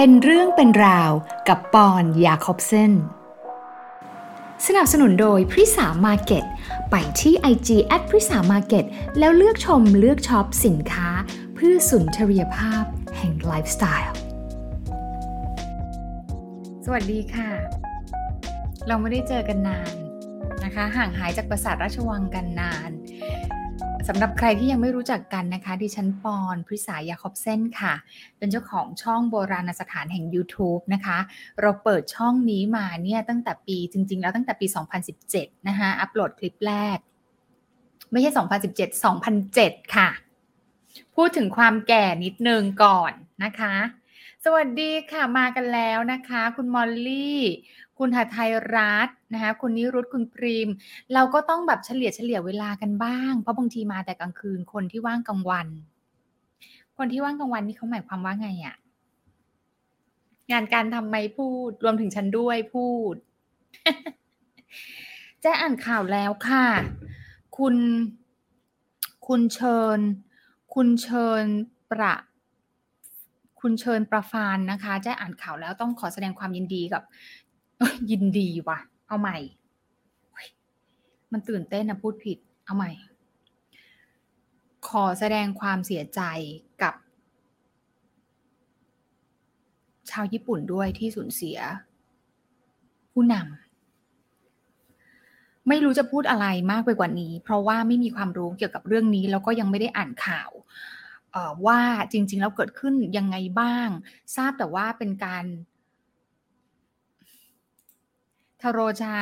เป็นเรื่องเป็นราวกับปอนยาคอบเซ่นสนับสนุนโดยพริษามาร์เก็ตไปที่ IG at พริษามาร์เก็ตแล้วเลือกชมเลือกช็อปสินค้า เพื่อสุนทรียภาพแห่งไลฟ์สไตล์สวัสดีค่ะ เราไม่ได้เจอกันนานนะคะ ห่างหายจากปราสาทราชวังกันนาน สำหรับใครที่ยังไม่รู้จักกันนะคะ ดิฉันปอนพริษายาคอบเซ่นค่ะ เป็นเจ้าของช่องโบราณสถานแห่ง YouTube นะคะ เราเปิดช่องนี้มาเนี่ยตั้งแต่ปีจริง ๆ แล้วตั้งแต่ปี 2017 นะคะ อัปโหลดคลิปแรก ไม่ใช่ 2017 2007 ค่ะ พูดถึงความแก่นิดนึงก่อนนะคะ สวัสดีค่ะมากันแล้วนะคะ คุณมอลลี่ คุณหาไทยรัฐนะคะคุณนิรุตคุณพรีม เราก็ต้องแบบเฉลี่ยเฉลี่ยเวลากันบ้าง เพราะบางทีมาแต่กลางคืนคนที่ว่างกลางวัน คนที่ว่างกลางวันนี่เขาหมายความว่าไงอะงานการทำไมพูด รวมถึงฉันด้วยพูดแจ้อ่านข่าวแล้วค่ะ คุณ คุณเชิญ คุณเชิญประ คุณเชิญประฟานนะคะแจ้อ่านข่าวแล้วต้องขอแสดงความยินดีกับ ยินดีว่ะ เอาใหม่ มันตื่นเต้นนะพูดผิด เอาใหม่ ขอแสดงความเสียใจกับ ชาวญี่ปุ่นด้วยที่สูญเสีย ผู้นำไม่รู้จะพูดอะไรมากไปกว่านี้ เพราะว่าไม่มีความรู้เกี่ยวกับเรื่องนี้ แล้วก็ยังไม่ได้อ่านข่าวว่าจริงๆแล้วเกิดขึ้นยังไงบ้าง ทราบแต่ว่าเป็นการ ทาโรชา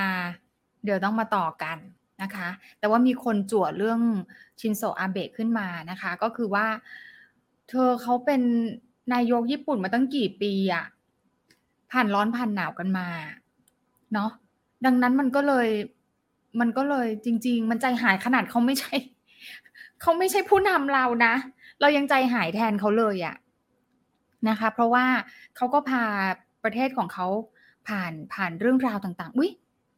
เดี๋ยวต้องมาต่อกันนะคะ แต่ว่ามีคนจั่วเรื่องชินโซอาเบะขึ้นมานะคะ ก็คือว่า เธอเขาเป็นนายกญี่ปุ่นมาตั้งกี่ปีอะผ่านร้อนผ่านหนาวกันมาเนาะดังนั้นมันก็เลยมันก็เลยจริง ๆ มันใจหายขนาดเขาไม่ใช่เขาไม่ใช่ผู้นำเรานะ เรายังใจหายแทนเขาเลยอะนะคะ เพราะว่าเขาก็พาประเทศของเขา ผ่านผ่านเรื่องราวต่างๆอุ๊ย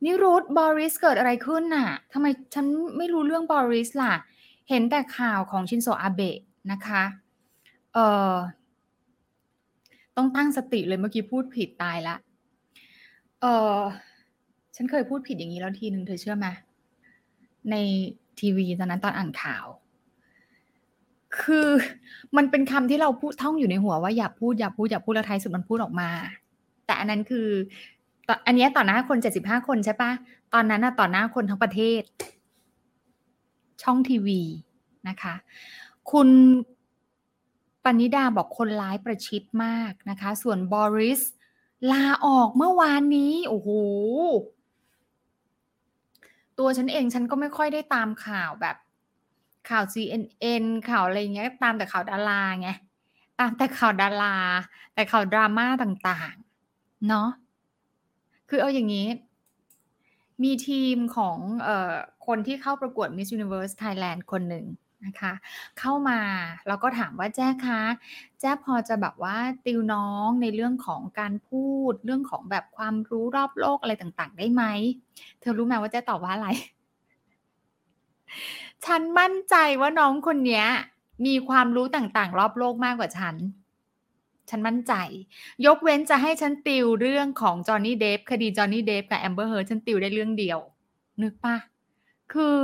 นี่รูทบอริสเกิดอะไรขึ้นน่ะทำไมฉันไม่รู้เรื่องบอริสล่ะ เห็นแต่ข่าวของชินโซอาเบะนะคะเอ่อต้องตั้งสติเลยเมื่อกี้พูดผิดตายละเออฉันเคยพูดผิดอย่างนี้แล้วทีหนึ่งเธอเชื่อไหมในทีวีตอนนั้นตอนอ่านข่าว คือมันเป็นคำที่เราพูดท่องอยู่ในหัวว่าอย่าพูดอย่าพูดอย่าพูดแล้วท้ายสุดมันพูดออกมา แต่อันนั้นคืออันนี้ต่อหน้าคนเจ็ดสิบห้าคนใช่ปะตอนนั้นนะต่อหน้าคนทั้งประเทศ ช่องทีวีนะคะ คุณปณิดาบอกคนร้ายประชิดมากนะคะ ส่วนบอริสลาออกเมื่อวานนี้ โอ้โห ตัวฉันเองฉันก็ไม่ค่อยได้ตามข่าวแบบข่าว CNN ข่าวอะไรเงี้ย ตามแต่ข่าวดาราไง ตามแต่ข่าวดารา แต่ข่าวดราม่าต่าง เนาะคือเอาอย่างนี้ มีทีมของเอ่อคนที่เข้าประกวด Miss Universe Thailand คนหนึ่งนะคะ เข้ามาแล้วก็ถามว่าแจ้คะ แจ้พอจะแบบว่าติวน้องในเรื่องของการพูด เรื่องของแบบความรู้รอบโลกอะไรต่างๆ ได้ไหม เธอรู้ไหมว่าแจ้ตอบว่าอะไร ฉันมั่นใจว่าน้องคนนี้มีความรู้ต่างๆ รอบโลกมากกว่าฉัน ฉันมั่นใจ ยกเว้นจะให้ฉันติวเรื่องของจอห์นนี่เดปป์คดีจอห์นนี่เดปป์กับแอมเบอร์เฮิร์ดฉันติวได้เรื่องเดียว นึกปะคือ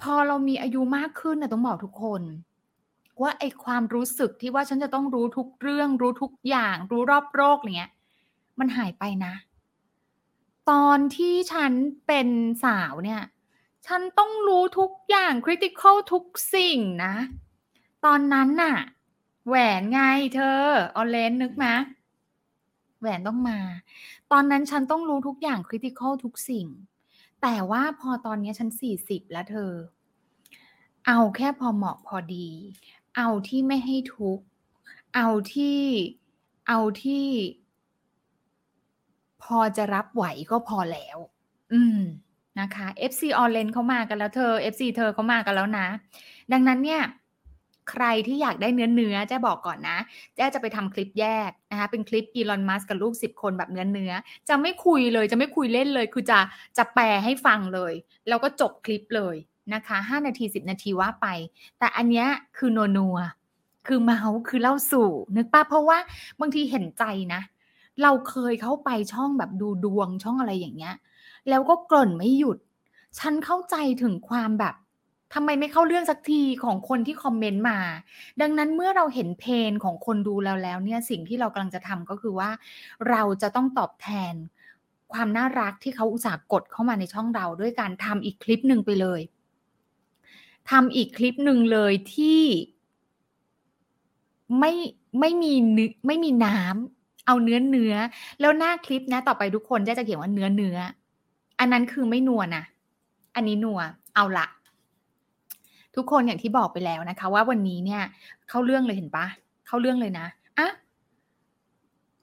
พอเรามีอายุมากขึ้นนะต้องบอกทุกคน ว่าไอความรู้สึกที่ว่าฉันจะต้องรู้ทุกเรื่อง รู้ทุกอย่าง รู้รอบโลกเนี้ย มันหายไปนะ ตอนที่ฉันเป็นสาวเนี่ย ฉันต้องรู้ทุกอย่างคริติคอลทุกสิ่งนะ ตอนนั้นน่ะ แหวนไงเธอออเลนนึกไหมแหวนต้องมา ตอนนั้นฉันต้องรู้ทุกอย่างคริติคอลทุกสิ่ง แต่ว่าพอตอนนี้ฉันสี่สิบแล้วเธอ เอาแค่พอเหมาะพอดี เอาที่ไม่ให้ทุก เอาที่ เอาที่ พอจะรับไหวก็พอแล้ว อืมนะคะ FC ออเลนเขามากันแล้วเธอ FC เธอเขามากันแล้วนะ ดังนั้นเนี่ย ใครที่อยากได้เนื้อเนื้อจะบอกก่อนนะจะจะไปทำคลิปแยกนะคะเป็นคลิปอีลอนมัสกับลูกสิบคนแบบเนื้อเนื้อจะไม่คุยเลยจะไม่คุยเล่นเลย คือจะจะแปลให้ฟังเลย แล้วก็จบคลิปเลยนะคะห้านาทีสิบนาทีว่าไป แต่อันเนี้ยคือโนนัวคือเมาส์คือเล่าสู่นึกป่ะเพราะว่าบางทีเห็นใจนะ เราเคยเข้าไปช่องแบบดูดวงช่องอะไรอย่างเงี้ย แล้วก็กริ่นไม่หยุด ฉันเข้าใจถึงความแบบ ทำไมไม่เข้าเรื่องสักทีของคนที่คอมเมนต์มา ดังนั้นเมื่อเราเห็นเพนของคนดูแล้วแล้วเนี่ยสิ่งที่เรากำลังจะทำก็คือว่า เราจะต้องตอบแทนความน่ารักที่เขาอุตส่าห์กดเข้ามาในช่องเรา ด้วยการทำอีกคลิปหนึ่งไปเลยทำอีกคลิปหนึ่งเลยที่ไม่ไม่มีเนื้อไม่มีน้ำเอาเนื้อเนื้อ แล้วหน้าคลิปนะต่อไปทุกคนจะจะเขียนว่าเนื้อเนื้อ อันนั้นคือไม่นัวนะอันนี้นัวเอาละ ทุกคนอย่างที่บอกไปแล้วนะคะ ว่าวันนี้เนี่ย เข้าเรื่องเลยเห็นปะเข้าเรื่องเลยนะอะ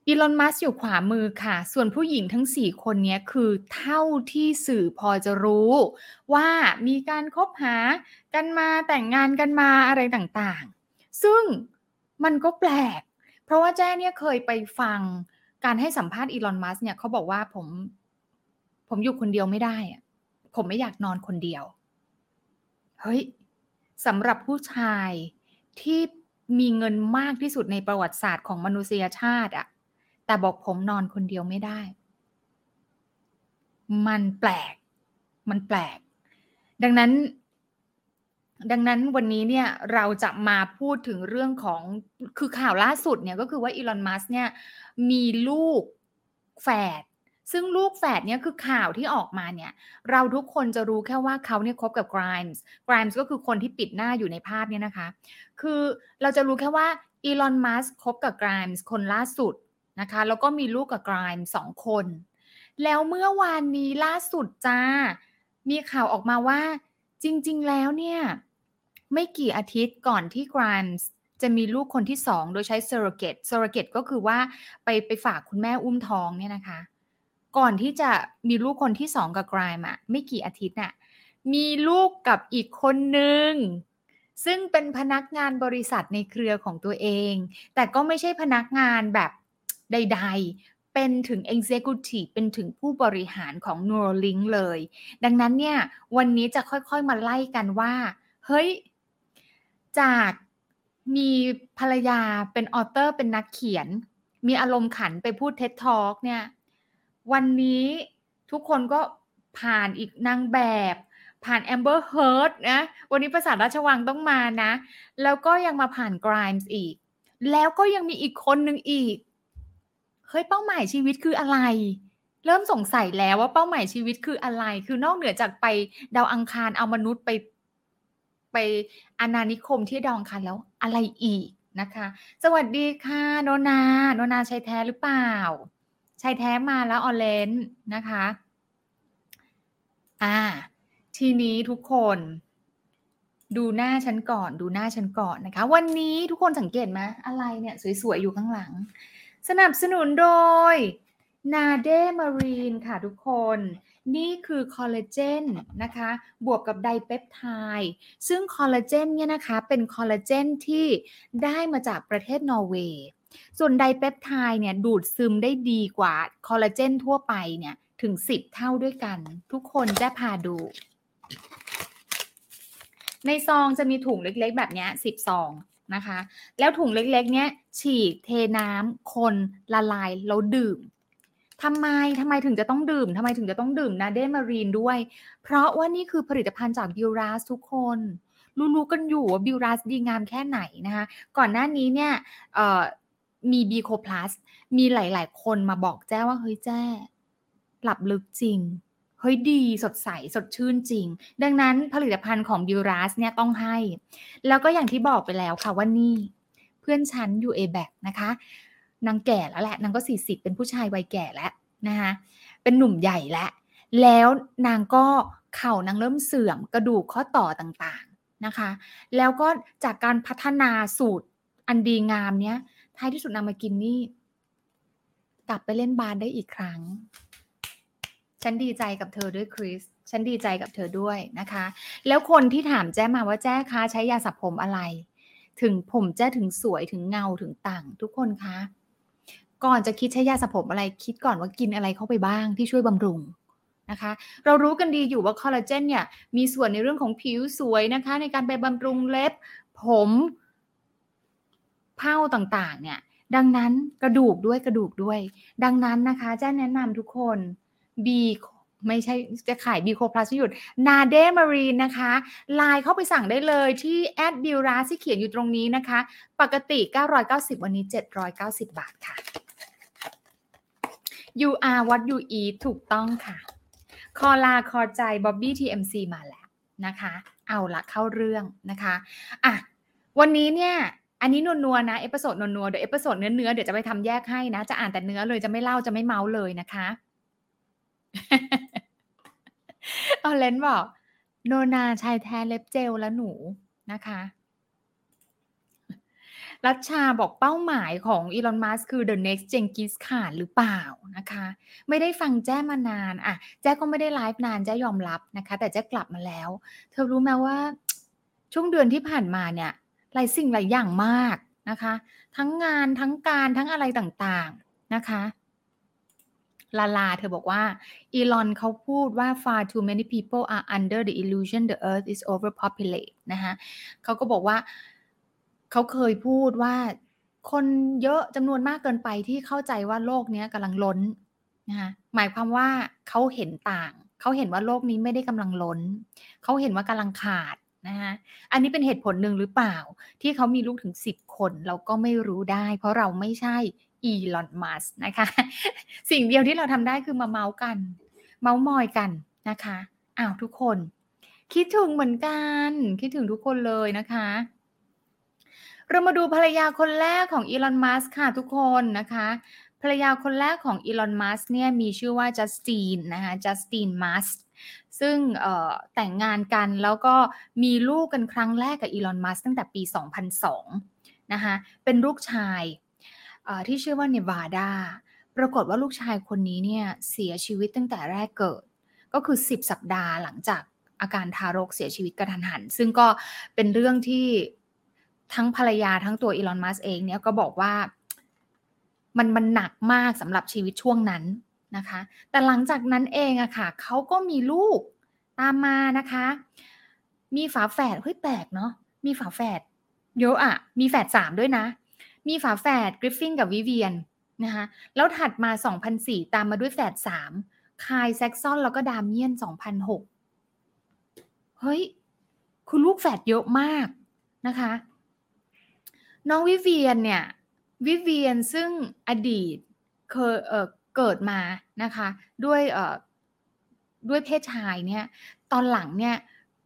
อีลอนมัสอยู่ขวามือค่ะ ส่วนผู้หญิงทั้งสี่คนนี้คือเท่าที่สื่อพอจะรู้ ว่ามีการคบหากันมาแต่งงานกันมาอะไรต่างๆ ซึ่งมันก็แปลก เพราะว่าแจ้เนี่ยเคยไปฟังการให้สัมภาษณ์อีลอนมัสเนี่ยเขาบอกว่าผม ผมอยู่คนเดียวไม่ได้อะผมไม่อยากนอนคนเดียว เฮ้ย สำหรับผู้ชายที่มีเงินมากที่สุดในประวัติศาสตร์ของมนุษยชาติอะแต่บอกผมนอนคนเดียวไม่ได้ มันแปลก มันแปลก ดังนั้น ดังนั้นวันนี้เนี่ยเราจะมาพูดถึงเรื่องของคือข่าวล่าสุดเนี่ยก็คือว่าอีลอนมัสเนี่ยมีลูกแฝด ซึ่งลูกแฝดเนี่ยคือข่าวที่ออกมาเนี่ย เราทุกคนจะรู้แค่ว่าเขาเนี่ยคบกับ Grimes Grimes ก็คือคนที่ปิดหน้าอยู่ในภาพเนี่ยนะคะ คือเราจะรู้แค่ว่าอีลอนมัสคบกับ Grimes คนล่าสุดนะคะ แล้วก็มีลูกกับกรายสองคน แล้วเมื่อวานนี้ล่าสุดจ้า มีข่าวออกมาว่า จริง ๆ แล้วเนี่ย ไม่กี่อาทิตย์ก่อนที่กรายจะมีลูกคนที่สองโดยใช้ surrogate surrogate ก็คือว่าไปไปฝากคุณแม่อุ้มท้องเนี่ยนะคะ ก่อนที่จะมีลูกคนที่สองกับกรายอะไม่กี่อาทิตย์น่ะมีลูกกับอีกคนหนึ่งซึ่งเป็นพนักงานบริษัทในเครือของตัวเอง แต่ก็ไม่ใช่พนักงานแบบใด ๆ เป็นถึง Executive เป็นถึงผู้บริหารของ Neuralink เลย ดังนั้นเนี่ยวันนี้จะค่อยๆมาไล่กันว่า เฮ้ย จากมีภรรยาเป็นออเตอร์เป็นนักเขียน มีอารมณ์ขันไปพูด TED Talk เนี่ย วันนี้ทุกคนก็ผ่านอีกนางแบบ ผ่านแอมเบอร์เฮิร์ดนะวันนี้ปราสาทราชวังต้องมานะ แล้วก็ยังมาผ่านไกรมส์อีก แล้วก็ยังมีอีกคนหนึ่งอีกเฮ้ยเป้าหมายชีวิตคืออะไร เริ่มสงสัยแล้วว่าเป้าหมายชีวิตคืออะไร คือนอกเหนือจากไปดาวอังคารเอามนุษย์ไปไปอาณานิคมที่ดาวอังคารแล้วอะไรอีกนะคะ สวัสดีค่ะโนนาโนนาใช้แท้หรือเปล่า ใช้แท้มาแล้วออเลนนะคะ อ่า ทีนี้ทุกคน ดูหน้าฉันก่อน ดูหน้าฉันก่อนนะคะ วันนี้ทุกคนสังเกตไหมอะไรเนี่ยสวยๆ อยู่ข้างหลัง สนับสนุนโดยนาเดมารีนค่ะทุกคน นี่คือคอลลาเจนนะคะ บวกกับไดเปปไทด์ซึ่งคอลลาเจนเนี่ยนะคะ เป็นคอลลาเจนที่ได้มาจากประเทศนอร์เวย์ ส่วนไดเปปไทด์เนี่ยดูดซึมได้ดีกว่าคอลลาเจนทั่วไปเนี่ยถึง 10 เท่าด้วยกัน ทุกคนจะพาดู ในซองจะมีถุงเล็กๆ แบบนี้10ซองนะคะ แล้วถุงเล็กๆ เนี้ยฉีกเทน้ำคนละลายแล้วดื่มทำไมทำไมถึงจะต้องดื่มทำไมถึงจะต้องดื่มนาเดมารีนด้วย เพราะว่านี่คือผลิตภัณฑ์จากบิวรัสทุกคนรู้ๆกันอยู่ว่าบิวรัสดีงามแค่ไหนนะคะ ก่อนหน้านี้เนี่ย มีบีโคพลัสมีหลาย ๆ คนมาบอกแจ้ว่าเฮ้ยแจ้ หลับลึกจริง เฮ้ยดีสดใสสดชื่นจริง ดังนั้นผลิตภัณฑ์ของบิวรัสเนี่ยต้องให้ แล้วก็อย่างที่บอกไปแล้วค่ะว่านี่ เพื่อนฉันอยู่เอแบกนะคะนางแก่แล้วแหละนางก็สี่สิบเป็นผู้ชายวัยแก่แล้วนะคะเป็นหนุ่มใหญ่แล้วแล้วนางก็เข่านางเริ่มเสื่อมกระดูกข้อต่อต่างๆนะคะ แล้วก็จากการพัฒนาสูตรอันดีงามเนี้ย ท้ายที่สุดนางมากินนี่ กลับไปเล่นบาสได้อีกครั้ง ฉันดีใจกับเธอด้วยคริสฉันดีใจกับเธอด้วยนะคะ แล้วคนที่ถามแจ้มาว่าแจ้คะใช้ยาสระผมอะไร ถึงผมแจ้ถึงสวยถึงเงาถึงต่าง ทุกคนคะ ก่อนจะคิดใช้ยาสระผมอะไร คิดก่อนว่ากินอะไรเข้าไปบ้างที่ช่วยบำรุงนะคะ เรารู้กันดีอยู่ว่าคอลลาเจนเนี่ยมีส่วนในเรื่องของผิวสวยนะคะ ในการไปบำรุงเล็บ ผม เผ้าต่างๆ เนี่ย ดังนั้นกระดูกด้วยกระดูกด้วย ดังนั้นนะคะแจ้แนะนำทุกคน B ไม่ใช่จะขาย B ีโคพลัสหยุดนาเดมารีนนะคะไลน์เข้าไปสั่งได้เลยที่แอดบิวราที่เขียนอยู่ตรงนี้นะคะ ปกติ 990 วันนี้ 790 บาทค่ะ you are what you eat ถูกต้องค่ะ คอลาคอใจบ๊อบบี้ TMC มาแล้วนะคะ เอาละเข้าเรื่องนะคะอะวันนี้เนี่ย อันนี้นัวๆนะ episode นัวๆเดี๋ยว episode เนื้อๆเดี๋ยวจะไปทำแยกให้นะ จะอ่านแต่เนื้อเลยจะไม่เล่าจะไม่เมาเลยนะคะเออเลนบอกโนนาชายแท้เล็บเจลแล้วหนูนะคะรัชชาบอกเป้าหมายของอีลอน มัสคือ the next เจงกิสขานหรือเปล่านะคะ ไม่ได้ฟังแจ้มานานอะแจ้ก็ไม่ได้ไลฟ์นานแจ้ยอมรับนะคะ แต่แจ้กลับมาแล้ว เธอรู้ไหมว่าช่วงเดือนที่ผ่านมาเนี่ย หลายสิ่งหลายอย่างมากนะคะ ทั้งงานทั้งการทั้งอะไรต่างๆนะคะลาลาเธอบอกว่าอีลอนเขาพูดว่า far too many people are under the illusion the earth is overpopulated นะคะเขาก็บอกว่าเขาเคยพูดว่าคนเยอะจำนวนมากเกินไปที่เข้าใจว่าโลกนี้กำลังล้นนะคะหมายความว่าเขาเห็นต่าง เขาเห็นว่าโลกนี้ไม่ได้กำลังล้น เขาเห็นว่ากำลังขาด นะคะอันนี้เป็นเหตุผลหนึ่งหรือเปล่า ที่เขามีลูกถึงสิบคนเราก็ไม่รู้ได้ เพราะเราไม่ใช่อีลอนมัสนะคะ สิ่งเดียวที่เราทำได้คือมาเมาส์กัน เมาส์มอยกันนะคะอ้าวทุกคน คิดถึงเหมือนกัน คิดถึงทุกคนเลยนะคะเรามาดูภรรยาคนแรกของอีลอน มัสค่ะทุกคนนะคะ รรยาคนแรกของอีลอนมัสเนี่ยมีชื่อว่าจัสตินนะคะจัสตินมัสซึ่งแต่งงานกันแล้วก็มีลูกกันครั้งแรกกับอีลอนมัสตั้งแต่ปี 2002 นะคะเป็นลูกชายที่ชื่อว่าเนวาดาปรากฏว่าลูกชายคนนี้เนี่ยเสียชีวิตตั้งแต่แรกเกิด ก็คือ 10 สัปดาห์หลังจากอาการทารกเสียชีวิตกระทันหัน ซึ่งก็เป็นเรื่องที่ทั้งภรรยาทั้งตัวอีลอนมัสเองเนี่ยก็บอกว่า มันมันหนักมากสำหรับชีวิตช่วงนั้นนะคะ แต่หลังจากนั้นเองอะค่ะเขาก็มีลูกตามมานะคะ มีฝาแฝดเฮ้ยแปลกเนาะมีฝาแฝดเยอะอะมีแฝดสามด้วยนะ มีฝาแฝดกริฟฟินกับวิเวียนนะคะแล้วถัดมา 2004 ตามมาด้วยแฝด3คายแซ็กซอนแล้วก็ดามเมียน 2006 เฮ้ยคุณลูกแฝดเยอะมากนะคะ น้องวิเวียนเนี่ย วิเวียนซึ่งอดีตเคยเเกิดมานะคะด้วยด้วยเพศชายเนี่ยตอนหลังเนี่ย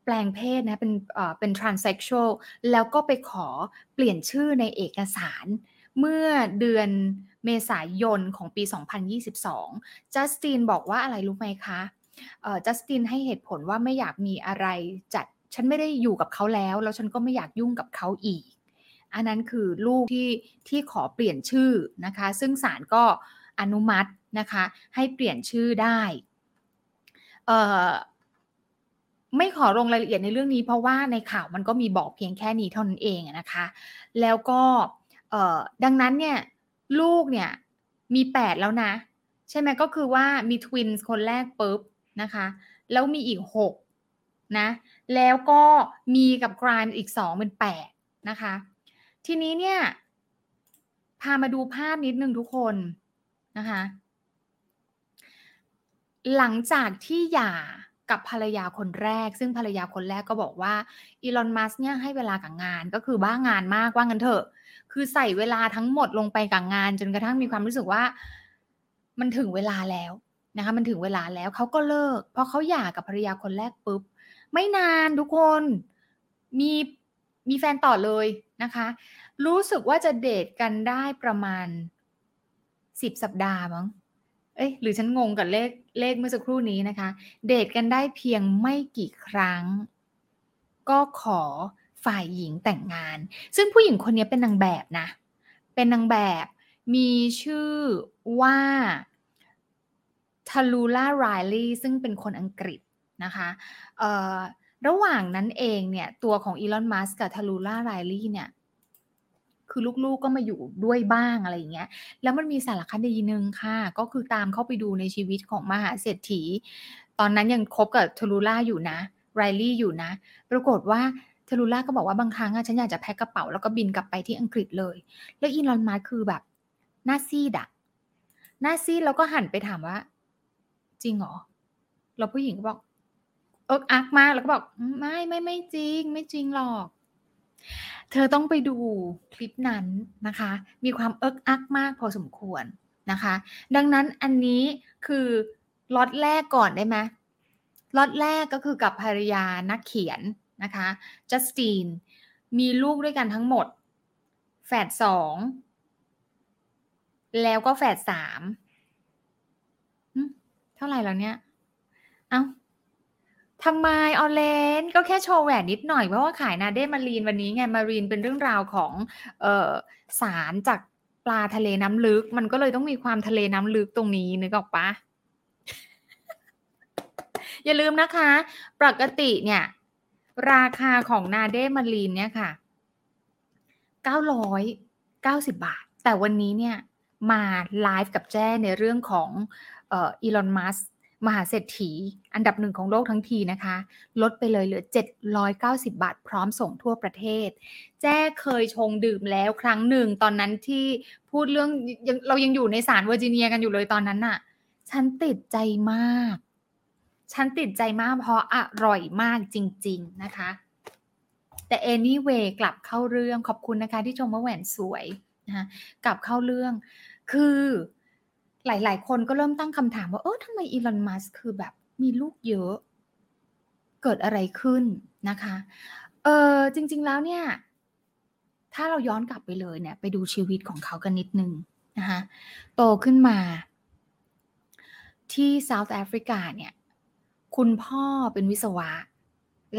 แปลงเพศนะเป็นเป็น transsexual แล้วก็ไปขอเปลี่ยนชื่อในเอกสาร เมื่อเดือนเมษายนของปี 2022 จัสตินบอกว่าอะไรรู้ไหมคะจัสตินให้เหตุผลว่าไม่อยากมีอะไรจัด ฉันไม่ได้อยู่กับเขาแล้ว แล้วฉันก็ไม่อยากยุ่งกับเขาอีก อันนั้นคือลูกที่ที่ขอเปลี่ยนชื่อนะคะ ซึ่งศาลก็อนุมัตินะคะให้เปลี่ยนชื่อได้ไม่ขอลงรายละเอียดในเรื่องนี้เพราะว่าในข่าวมันก็มีบอกเพียงแค่นี้เท่านั้นเองนะคะ แล้วก็ดังนั้นเนี่ยลูกเนี่ยมีแปดแล้วนะ ใช่ไหมก็คือว่ามีทวินส์คนแรกปุ๊บนะคะ แล้วมีอีกหกนะ แล้วก็มีกับกรายอีกสองเป็นแปดนะคะ ทีนี้เนี่ย พามาดูภาพนิดนึงทุกคนนะคะ หลังจากที่หย่ากับภรรยาคนแรก ซึ่งภรรยาคนแรกก็บอกว่าอีลอนมัสเนี่ยให้เวลากับงานก็คือบ้างานมากว่างันเถอะ คือใส่เวลาทั้งหมดลงไปกับงาน จนกระทั่งมีความรู้สึกว่า มันถึงเวลาแล้วนะคะมันถึงเวลาแล้วเขาก็เลิก เพราะเขาหย่ากับภรรยาคนแรกปุ๊บ ไม่นานทุกคนมีมีแฟนต่อเลยนะคะ รู้สึกว่าจะเดทกันได้ประมาณสิบสัปดาห์มั้ง เอ้ยหรือฉันงงกับเลขเลขเมื่อสักครู่นี้นะคะ เดทกันได้เพียงไม่กี่ครั้ง ก็ขอฝ่ายหญิงแต่งงาน ซึ่งผู้หญิงคนนี้เป็นนางแบบนะ เป็นนางแบบมีชื่อว่าทาลูล่าไรลี่ซึ่งเป็นคนอังกฤษนะคะระหว่างนั้นเองเนี่ยตัวของอีลอน มัสก์กับทาลูล่าไรลี่เนี่ย คือลูกๆก็มาอยู่ด้วยบ้างอะไรอย่างเงี้ย แล้วมันมีสารคดีหนึ่งค่ะ ก็คือตามเข้าไปดูในชีวิตของมหาเศรษฐี ตอนนั้นยังคบกับทาลูล่าอยู่นะไรลี่อยู่นะ ปรากฏว่าทาลูล่าก็บอกว่าบางครั้งอะฉันอยากจะแพ็คกระเป๋าแล้วก็บินกลับไปที่อังกฤษเลย แล้วอีลอนมัสคือแบบหน้าซีดอะหน้าซีดแล้วก็หันไปถามว่า จริงเหรอแล้วผู้หญิงก็บอกอึกอักมากแล้วก็บอกไม่ไม่ไม่จริง ไม่จริงหรอก เธอต้องไปดูคลิปนั้นนะคะ มีความอึกอักมากพอสมควรนะคะ ดังนั้นอันนี้คือล็อตแรกก่อนได้ไหมล็อตแรกก็คือกับภรรยานักเขียนนะคะจัสตินมีลูกด้วยกันทั้งหมด แฝดสอง แล้วก็แฝดสามเท่าไหร่แล้วเนี่ย เอา้า ทำไมออเลนก็แค่โชว์แหวนนิดหน่อยเพราะว่าขายนาเดมารีนวันนี้ไงมารีนเป็นเรื่องราวของเออสารจากปลาทะเลน้ำลึก มันก็เลยต้องมีความทะเลน้ำลึกตรงนี้นึกออกปะอย่าลืมนะคะ ปกติเนี่ย ราคาของนาเดมารีนเนี่ยค่ะ990บาท แต่วันนี้เนี่ยมาไลฟ์กับแจ้ในเรื่องของเอีลอนมัส มหาเศรษฐี อันดับหนึ่งของโลกทั้งทีนะคะ ลดไปเลยเหลือ 790 บาทพร้อมส่งทั่วประเทศ แจ้เคยชงดื่มแล้วครั้งหนึ่งตอนนั้นที่พูดเรื่องเรายังอยู่ในศาลเวอร์จิเนียกันอยู่เลยตอนนั้นน่ะ ฉันติดใจมาก ฉันติดใจมากเพราะอร่อยมากจริง ๆนะคะ แต่ anyway กลับเข้าเรื่องขอบคุณนะคะที่ชมว่าแหวนสวยนะคะกลับเข้าเรื่องคือ หลาย ๆ คนก็เริ่มตั้งคำถามว่าเออทำไมอีลอนมัสคือแบบมีลูกเยอะ เกิดอะไรขึ้นนะคะเออจริง ๆ แล้วเนี่ย ถ้าเราย้อนกลับไปเลยเนี่ย ไปดูชีวิตของเขากันนิดนึงนะคะโตขึ้นมา ที่เซาท์แอฟริกาเนี่ย คุณพ่อเป็นวิศวะ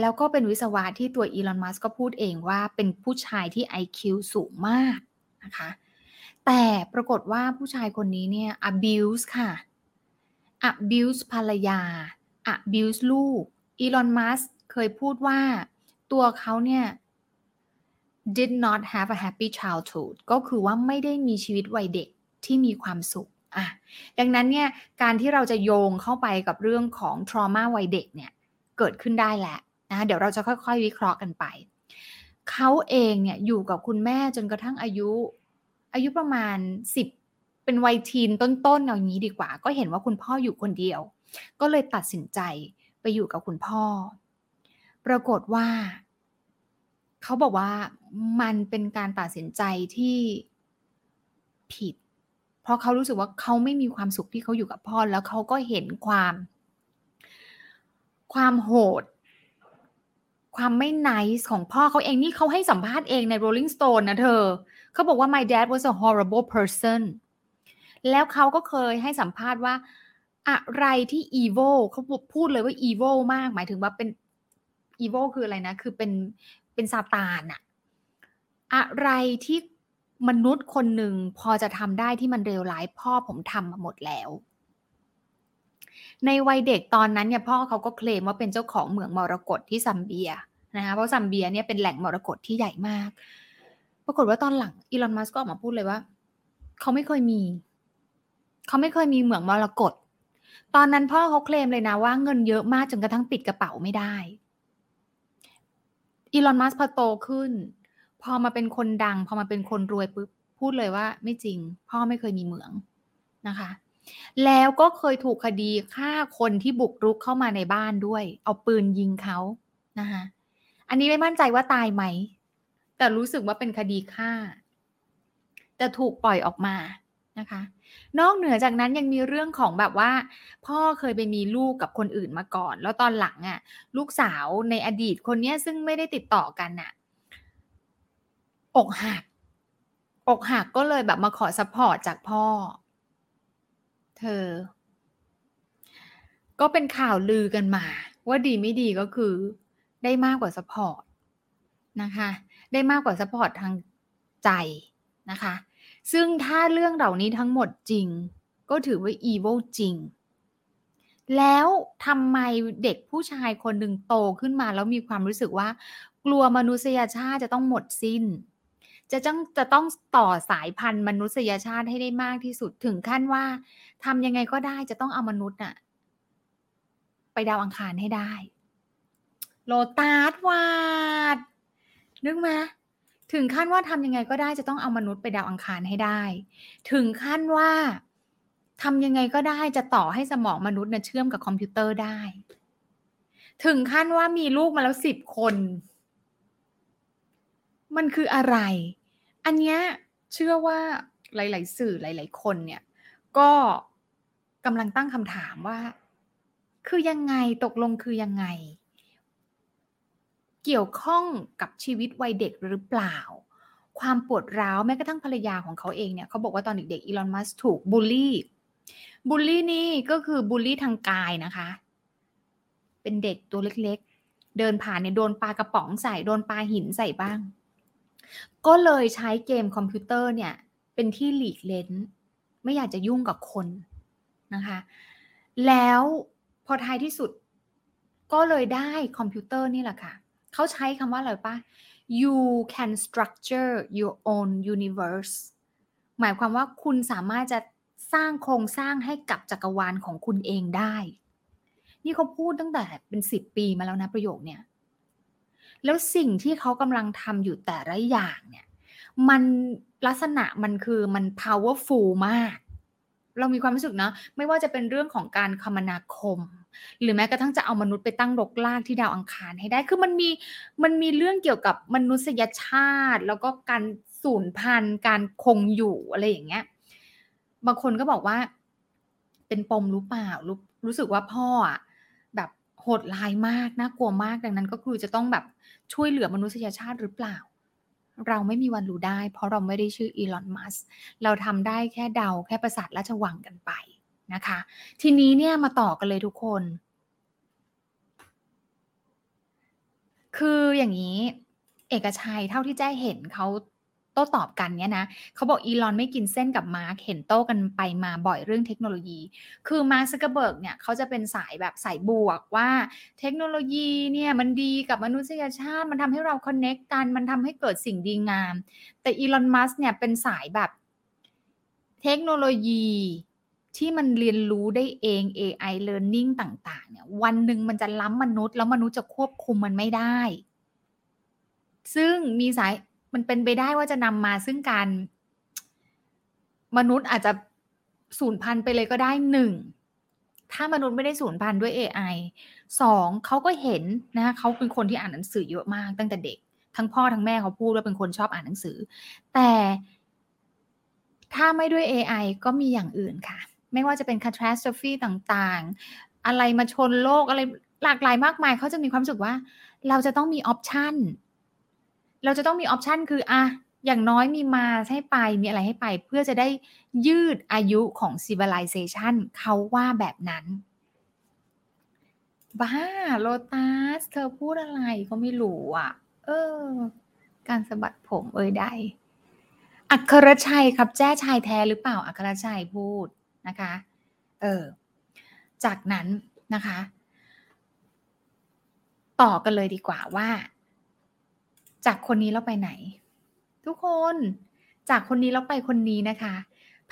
แล้วก็เป็นวิศวะที่ตัวอีลอนมัสก็พูดเองว่าเป็นผู้ชายที่ IQ สูงมากนะคะ แต่ปรากฏว่าผู้ชายคนนี้เนี่ย abuse ค่ะ abuse ภรรยา abuse ลูกอีลอนมัสเคยพูดว่าตัวเขาเนี่ย did not have a happy childhood ก็คือว่าไม่ได้มีชีวิตวัยเด็กที่มีความสุขอะดังนั้นเนี่ยการที่เราจะโยงเข้าไปกับเรื่องของ trauma วัยเด็กเนี่ยเกิดขึ้นได้แหละนะเดี๋ยวเราจะค่อยๆ วิเคราะห์กันไป เขาเองเนี่ยอยู่กับคุณแม่จนกระทั่งอายุ อายุประมาณสิบเป็นวัยทีนต้นๆอย่างนี้ดีกว่า ก็เห็นว่าคุณพ่ออยู่คนเดียว ก็เลยตัดสินใจไปอยู่กับคุณพ่อ ปรากฏว่า เขาบอกว่ามันเป็นการตัดสินใจที่ผิด เพราะเขารู้สึกว่าเขาไม่มีความสุขที่เขาอยู่กับพ่อ แล้วเขาก็เห็นความ ความโหด ความไม่ไนส์ของพ่อเขาเองนี่เขาให้สัมภาษณ์เองใน Rolling Stone นะเธอ เขาบอกว่า my dad was a horrible person แล้วเขาก็เคยให้สัมภาษณ์ว่า อะไรที่ evil เขาพูดเลยว่า evil มาก หมายถึงว่าเป็น evil คืออะไรนะ คือเป็นเป็นซาตานอะอะไรที่มนุษย์คนหนึ่งพอจะทำได้ที่มันเร็วร้ายพ่อผมทำมาหมดแล้ว ในวัยเด็กตอนนั้นเนี่ยพ่อเขาก็เคลมว่าเป็นเจ้าของเหมืองมรกตที่ซัมเบียนะคะเพราะซัมเบียเนี่ยเป็นแหล่งมรกตที่ใหญ่มาก ปรากฏว่าตอนหลังอีลอนมัสก์ก็ออกมาพูดเลยว่า เขาไม่เคยมี เขาไม่เคยมีเหมืองมรกตตอนนั้นพ่อเขาเคลมเลยนะว่าเงินเยอะมากจนกระทั่งปิดกระเป๋าไม่ได้อีลอนมัสก์พอโตขึ้น พอมาเป็นคนดัง พอมาเป็นคนรวยปุ๊บพูดเลยว่า ไม่จริง พ่อไม่เคยมีเหมืองนะคะ แล้วก็เคยถูกคดีฆ่าคนที่บุกรุกเข้ามาในบ้านด้วย เอาปืนยิงเขานะคะอันนี้ไม่มั่นใจว่าตายไหม แต่รู้สึกว่าเป็นคดีฆ่า แต่ถูกปล่อยออกมานะคะ นอกเหนือจากนั้นยังมีเรื่องของแบบว่า พ่อเคยไปมีลูกกับคนอื่นมาก่อน แล้วตอนหลังอะ่ะ ลูกสาวในอดีตคนนี้ซึ่งไม่ได้ติดต่อกันน่ะอกหักอกหักก็เลยแบบมาขอสปอร์ตจากพ่อ เธอ ก็เป็นข่าวลือกันมา ว่าดีไม่ดีก็คือ ได้มากกว่า support นะคะ ได้มากกว่า support ทางใจนะคะ ซึ่งถ้าเรื่องเหล่านี้ทั้งหมดจริง ก็ถือว่า evil จริง แล้วทำไมเด็กผู้ชายคนหนึ่งโตขึ้นมาแล้วมีความรู้สึกว่า กลัวมนุษยชาติจะต้องหมดสิ้น จะต้องจะต้องต่อสายพันธุ์มนุษยชาติให้ได้มากที่สุดถึงขั้นว่าทำยังไงก็ได้จะต้องเอามนุษย์น่ะไปดาวอังคารให้ได้โลตาสวาด นึกไหมถึงขั้นว่าทำยังไงก็ได้จะต้องเอามนุษย์ไปดาวอังคารให้ได้ ถึงขั้นว่าทำยังไงก็ได้จะต่อให้สมองมนุษย์เนี่ยเชื่อมกับคอมพิวเตอร์ได้ ถึงขั้นว่ามีลูกมาแล้วสิบคน มันคืออะไร อันเนี้ยเชื่อว่าหลาย ๆ สื่อหลาย ๆ คนเนี่ย ก็กำลังตั้งคำถามว่า คือยังไงตกลงคือยังไง เกี่ยวข้องกับชีวิตวัยเด็กหรือเปล่า ความปวดร้าวแม้กระทั่งภรรยาของเขาเองเนี่ยเขาบอกว่าตอนเด็กๆอีลอนมัสถูกบูลลี่บูลลี่นี่ก็คือบูลลี่ทางกายนะคะ เป็นเด็กตัวเล็กๆ เดินผ่านเนี่ยโดนปลากระป๋องใส่โดนปลาหินใส่บ้าง ก็เลยใช้เกมคอมพิวเตอร์เนี่ย เป็นที่หลีกเร้น ไม่อยากจะยุ่งกับคนนะคะ แล้วพอท้ายที่สุดก็เลยได้คอมพิวเตอร์นี่แหละค่ะ เขาใช้คำว่าอะไรปะ you can structure your own universe หมายความว่าคุณสามารถจะสร้างโครงสร้างให้กับจักรวาลของคุณเองได้ นี่เขาพูดตั้งแต่เป็นสิบปีมาแล้วนะประโยคเนี่ย แล้วสิ่งที่เขากำลังทำอยู่แต่ละอย่างเนี่ย มันลักษณะมันคือมัน powerful มาก เรามีความรู้สึกนะ ไม่ว่าจะเป็นเรื่องของการคมนาคม หรือแม้กระทั่งจะเอามนุษย์ไปตั้งรกลากที่ดาวอังคารให้ได้ คือมันมีมันมีเรื่องเกี่ยวกับมนุษยชาติ แล้วก็การสูญพันธุ์การคงอยู่อะไรอย่างเงี้ย บางคนก็บอกว่า เป็นปมรู้เปล่ารู้รู้สึกว่าพ่ออะแบบโหดร้ายมากน่ากลัวมากดังนั้น ก็คือจะต้องแบบช่วยเหลือมนุษยชาติหรือเปล่า เราไม่มีวันรู้ได้ เพราะเราไม่ได้ชื่ออีลอนมัสเราทำได้แค่เดาแค่ประสาทราชวังกันไป นะคะ ทีนี้เนี่ยมาต่อกันเลยทุกคน คืออย่างนี้เอกชัยเท่าที่แจ้เห็นเขาโต้ตอบกันเนี่ยนะเขาบอกอีลอนไม่กินเส้นกับมาร์คเห็นโต้กันไปมาบ่อยเรื่องเทคโนโลยี คือมาร์คซักเกอร์เบิร์กเนี่ยเขาจะเป็นสายแบบสายบวกว่าเทคโนโลยีเนี่ยมันดีกับมนุษยชาติ มันทำให้เรา connect กัน มันทำให้เกิดสิ่งดีงาม แต่อีลอนมัสเนี่ยเป็นสายแบบเทคโนโลยี ที่มันเรียนรู้ได้เอง AI learning ต่าง ๆ เนี่ย วันหนึ่งมันจะล้ำมนุษย์ แล้วมนุษย์จะควบคุมมันไม่ได้ ซึ่งมีสายมันเป็นไปได้ว่าจะนำมาซึ่งการ มนุษย์อาจจะสูญพันธุ์ไปเลยก็ได้หนึ่งถ้ามนุษย์ไม่ได้สูญพันธุ์ด้วย AI สองเขาก็เห็นนะเขาเป็นคนที่อ่านหนังสือเยอะมากตั้งแต่เด็ก ทั้งพ่อทั้งแม่เขาพูดว่าเป็นคนชอบอ่านหนังสือ แต่ถ้าไม่ด้วย AI ก็มีอย่างอื่นค่ะ ไม่ว่าจะเป็น catastrophe ต่างๆ อะไรมาชนโลกอะไรหลากหลายมากมายเขาจะมีความรู้สึกว่า เราจะต้องมีออปชันเราจะต้องมีออปชันคืออะอย่างน้อยมีมาให้ไปมีอะไรให้ไปเพื่อจะได้ยืดอายุของ civilization เขาว่าแบบนั้น บ้าโลตัสเธอพูดอะไรก็ไม่รู้อะ เออ การสะบัดผมเอ่ยได้ อัครชัยครับแจ้ชายแท้หรือเปล่าอัครชัยพูด นะคะ เออ จากนั้นนะคะ ต่อกันเลยดีกว่าว่า จากคนนี้เราไปไหน ทุกคนจากคนนี้เราไปคนนี้นะคะ